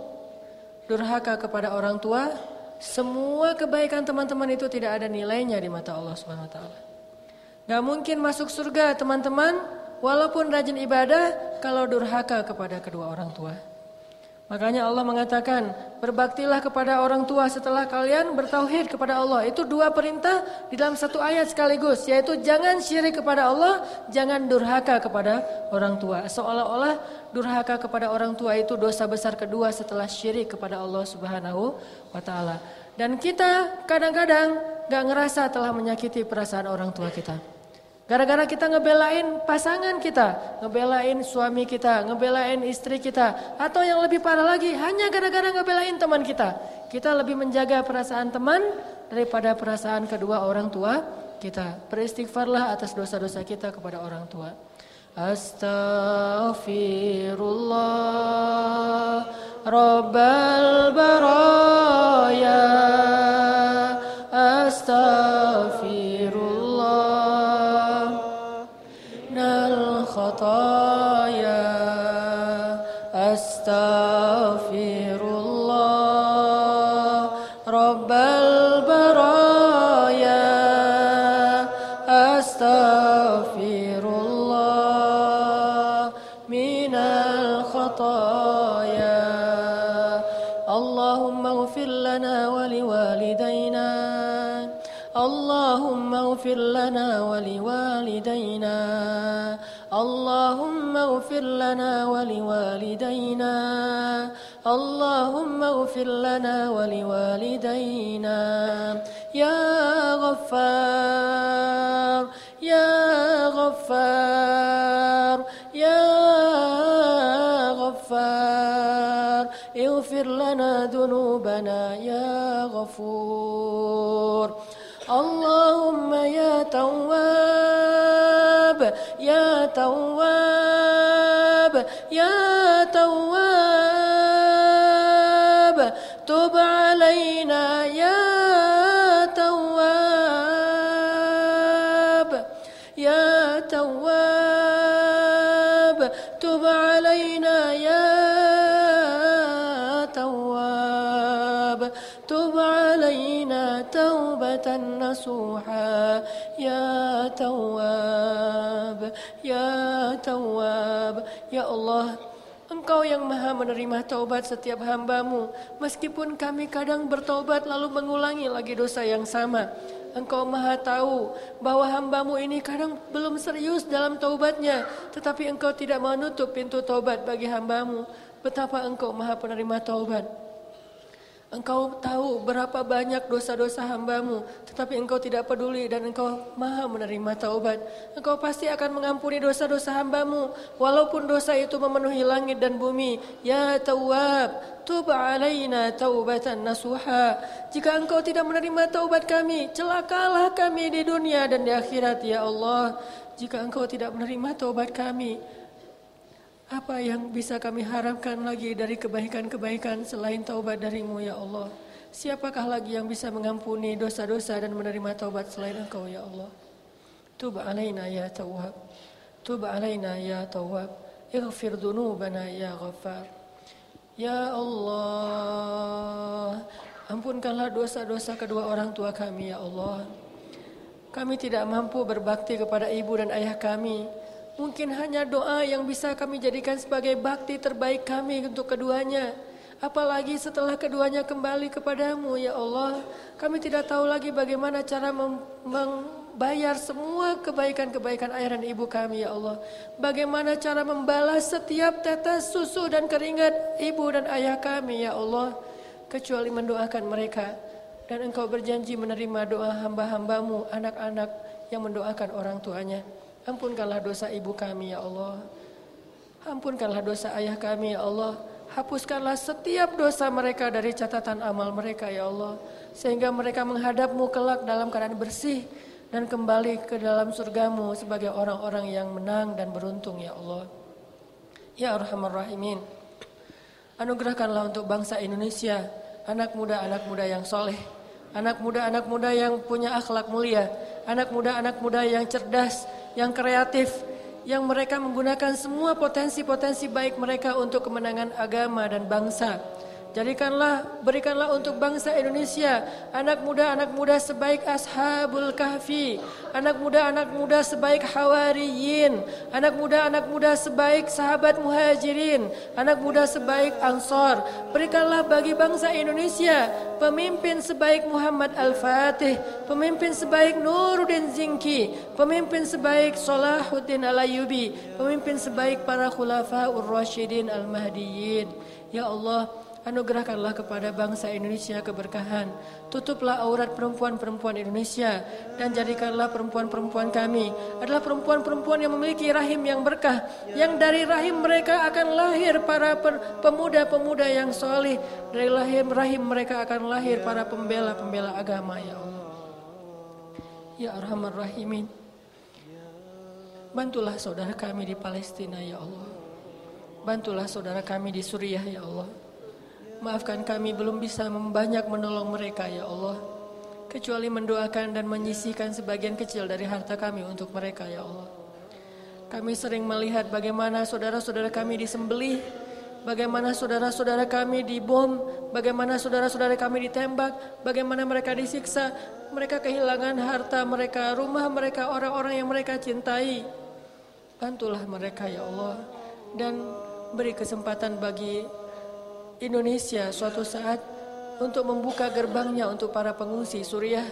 Durhaka kepada orang tua Semua kebaikan teman-teman itu tidak ada nilainya di mata Allah SWT Gak mungkin masuk surga teman-teman Walaupun rajin ibadah Kalau durhaka kepada kedua orang tua Makanya Allah mengatakan, berbaktilah kepada orang tua setelah kalian bertauhid kepada Allah. Itu dua perintah di dalam satu ayat sekaligus, yaitu jangan syirik kepada Allah, jangan durhaka kepada orang tua. Seolah-olah durhaka kepada orang tua itu dosa besar kedua setelah syirik kepada Allah Subhanahu wa taala. Dan kita kadang-kadang gak ngerasa telah menyakiti perasaan orang tua kita. Gara-gara kita ngebelain pasangan kita, ngebelain suami kita, ngebelain istri kita, atau yang lebih parah lagi, hanya gara-gara ngebelain teman kita. Kita lebih menjaga perasaan teman daripada perasaan kedua orang tua kita. Beristighfarlah atas dosa-dosa kita kepada orang tua. Astaghfirullah Rabbal baraya Astaghfirullah اغفر لنا ولوالدينا. اللهم اغفر لنا ولوالدينا. يا غفار يا غفار يا غفار. اغفر لنا ذنوبنا يا غفور. اللهم يا تواب يا تواب. يا تواب تب علينا يا تواب. يا تواب تب علينا يا تواب. تب علينا توبة نصوحا. يا تواب يا تواب Ya Allah, Engkau yang maha menerima taubat setiap hambamu, meskipun kami kadang bertobat lalu mengulangi lagi dosa yang sama. Engkau maha tahu bahwa hambamu ini kadang belum serius dalam taubatnya, tetapi engkau tidak menutup pintu taubat bagi hambamu. Betapa engkau maha penerima taubat. Engkau tahu berapa banyak dosa-dosa hambamu, tetapi engkau tidak peduli dan engkau maha menerima taubat. Engkau pasti akan mengampuni dosa-dosa hambamu, walaupun dosa itu memenuhi langit dan bumi. Ya Tawab, tub alaina taubatan nasuha. Jika engkau tidak menerima taubat kami, celakalah kami di dunia dan di akhirat, Ya Allah. Jika engkau tidak menerima taubat kami, apa yang bisa kami harapkan lagi dari kebaikan-kebaikan selain taubat darimu ya Allah? Siapakah lagi yang bisa mengampuni dosa-dosa dan menerima taubat selain engkau ya Allah? Tub alaina ya tawwab. Tub alaina ya tawwab. Ighfir dunubana ya ghaffar. Ya Allah, ampunkanlah dosa-dosa kedua orang tua kami ya Allah. Kami tidak mampu berbakti kepada ibu dan ayah kami Mungkin hanya doa yang bisa kami jadikan sebagai bakti terbaik kami untuk keduanya. Apalagi setelah keduanya kembali kepadamu ya Allah. Kami tidak tahu lagi bagaimana cara membayar semua kebaikan-kebaikan ayah dan ibu kami ya Allah. Bagaimana cara membalas setiap tetes susu dan keringat ibu dan ayah kami ya Allah. Kecuali mendoakan mereka. Dan engkau berjanji menerima doa hamba-hambamu, anak-anak yang mendoakan orang tuanya. Ampunkanlah dosa ibu kami ya Allah. Ampunkanlah dosa ayah kami ya Allah. Hapuskanlah setiap dosa mereka dari catatan amal mereka ya Allah. Sehingga mereka menghadapmu kelak dalam keadaan bersih. Dan kembali ke dalam surgamu sebagai orang-orang yang menang dan beruntung ya Allah. Ya Arhamar Rahimin. Anugerahkanlah untuk bangsa Indonesia. Anak muda-anak muda yang soleh. Anak muda-anak muda yang punya akhlak mulia. Anak muda-anak muda yang cerdas yang kreatif, yang mereka menggunakan semua potensi-potensi baik mereka untuk kemenangan agama dan bangsa. Jadikanlah, berikanlah untuk bangsa Indonesia anak muda-anak muda sebaik ashabul kahfi, anak muda-anak muda sebaik hawariyin, anak muda-anak muda sebaik sahabat muhajirin, anak muda sebaik ansor. Berikanlah bagi bangsa Indonesia pemimpin sebaik Muhammad Al-Fatih, pemimpin sebaik Nuruddin Zinki, pemimpin sebaik Salahuddin Al-Ayyubi, pemimpin sebaik para khulafaur rasyidin al-mahdiyyin. Ya Allah, Anugerahkanlah kepada bangsa Indonesia keberkahan. Tutuplah aurat perempuan-perempuan Indonesia dan jadikanlah perempuan-perempuan kami adalah perempuan-perempuan yang memiliki rahim yang berkah. Yang dari rahim mereka akan lahir para pemuda-pemuda yang solih. Dari rahim rahim mereka akan lahir para pembela-pembela agama ya Allah. Ya Arhamar Rahimin. Bantulah saudara kami di Palestina ya Allah. Bantulah saudara kami di Suriah ya Allah. Maafkan kami belum bisa membanyak menolong mereka ya Allah. Kecuali mendoakan dan menyisihkan sebagian kecil dari harta kami untuk mereka ya Allah. Kami sering melihat bagaimana saudara-saudara kami disembelih, bagaimana saudara-saudara kami dibom, bagaimana saudara-saudara kami ditembak, bagaimana mereka disiksa, mereka kehilangan harta mereka, rumah mereka, orang-orang yang mereka cintai. Bantulah mereka ya Allah dan beri kesempatan bagi Indonesia suatu saat untuk membuka gerbangnya untuk para pengungsi Suriah,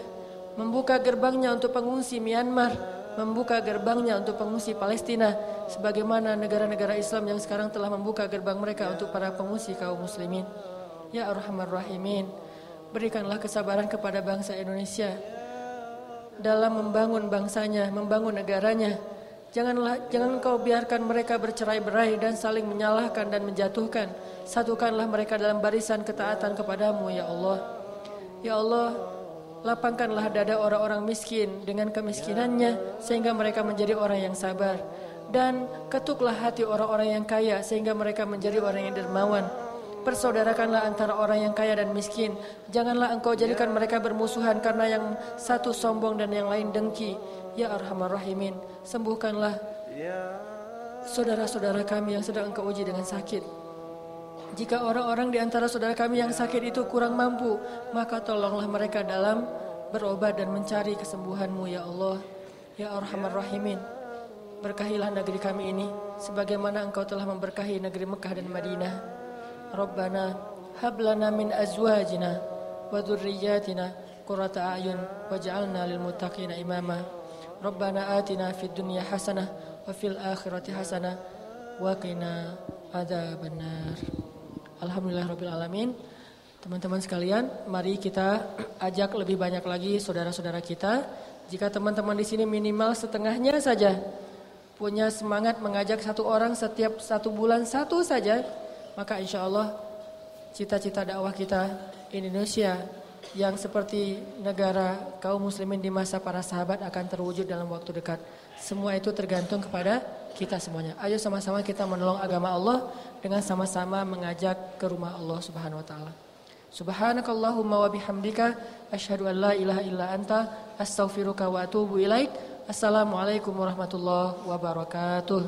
membuka gerbangnya untuk pengungsi Myanmar, membuka gerbangnya untuk pengungsi Palestina, sebagaimana negara-negara Islam yang sekarang telah membuka gerbang mereka untuk para pengungsi kaum muslimin. Ya Arhamar Rahimin, berikanlah kesabaran kepada bangsa Indonesia dalam membangun bangsanya, membangun negaranya, Janganlah jangan kau biarkan mereka bercerai-berai dan saling menyalahkan dan menjatuhkan. Satukanlah mereka dalam barisan ketaatan kepadamu ya Allah. Ya Allah, lapangkanlah dada orang-orang miskin dengan kemiskinannya sehingga mereka menjadi orang yang sabar. Dan ketuklah hati orang-orang yang kaya sehingga mereka menjadi orang yang dermawan. Persaudarakanlah antara orang yang kaya dan miskin. Janganlah engkau jadikan mereka bermusuhan karena yang satu sombong dan yang lain dengki. Ya Arhamar Rahimin, sembuhkanlah saudara-saudara kami yang sedang engkau uji dengan sakit. Jika orang-orang di antara saudara kami yang sakit itu kurang mampu, maka tolonglah mereka dalam berobat dan mencari kesembuhanmu ya Allah. Ya Arhamar Rahimin, berkahilah negeri kami ini sebagaimana engkau telah memberkahi negeri Mekah dan Madinah. Rabbana hablana min azwajina wa dhurriyyatina qurrata a'yun waj'alna lil muttaqina imama. Rabbana atina fid dunya hasanah wa fil akhirati hasanah wa qina adzabannar. Alhamdulillah rabbil alamin. Teman-teman sekalian, mari kita ajak lebih banyak lagi saudara-saudara kita. Jika teman-teman di sini minimal setengahnya saja punya semangat mengajak satu orang setiap satu bulan satu saja, maka insya Allah cita-cita dakwah kita Indonesia yang seperti negara kaum muslimin di masa para sahabat akan terwujud dalam waktu dekat. Semua itu tergantung kepada kita semuanya. Ayo sama-sama kita menolong agama Allah dengan sama-sama mengajak ke rumah Allah Subhanahu wa taala. Subhanakallahumma wa bihamdika asyhadu an la ilaha illa anta astaghfiruka wa atubu ilaik. Assalamualaikum warahmatullahi wabarakatuh.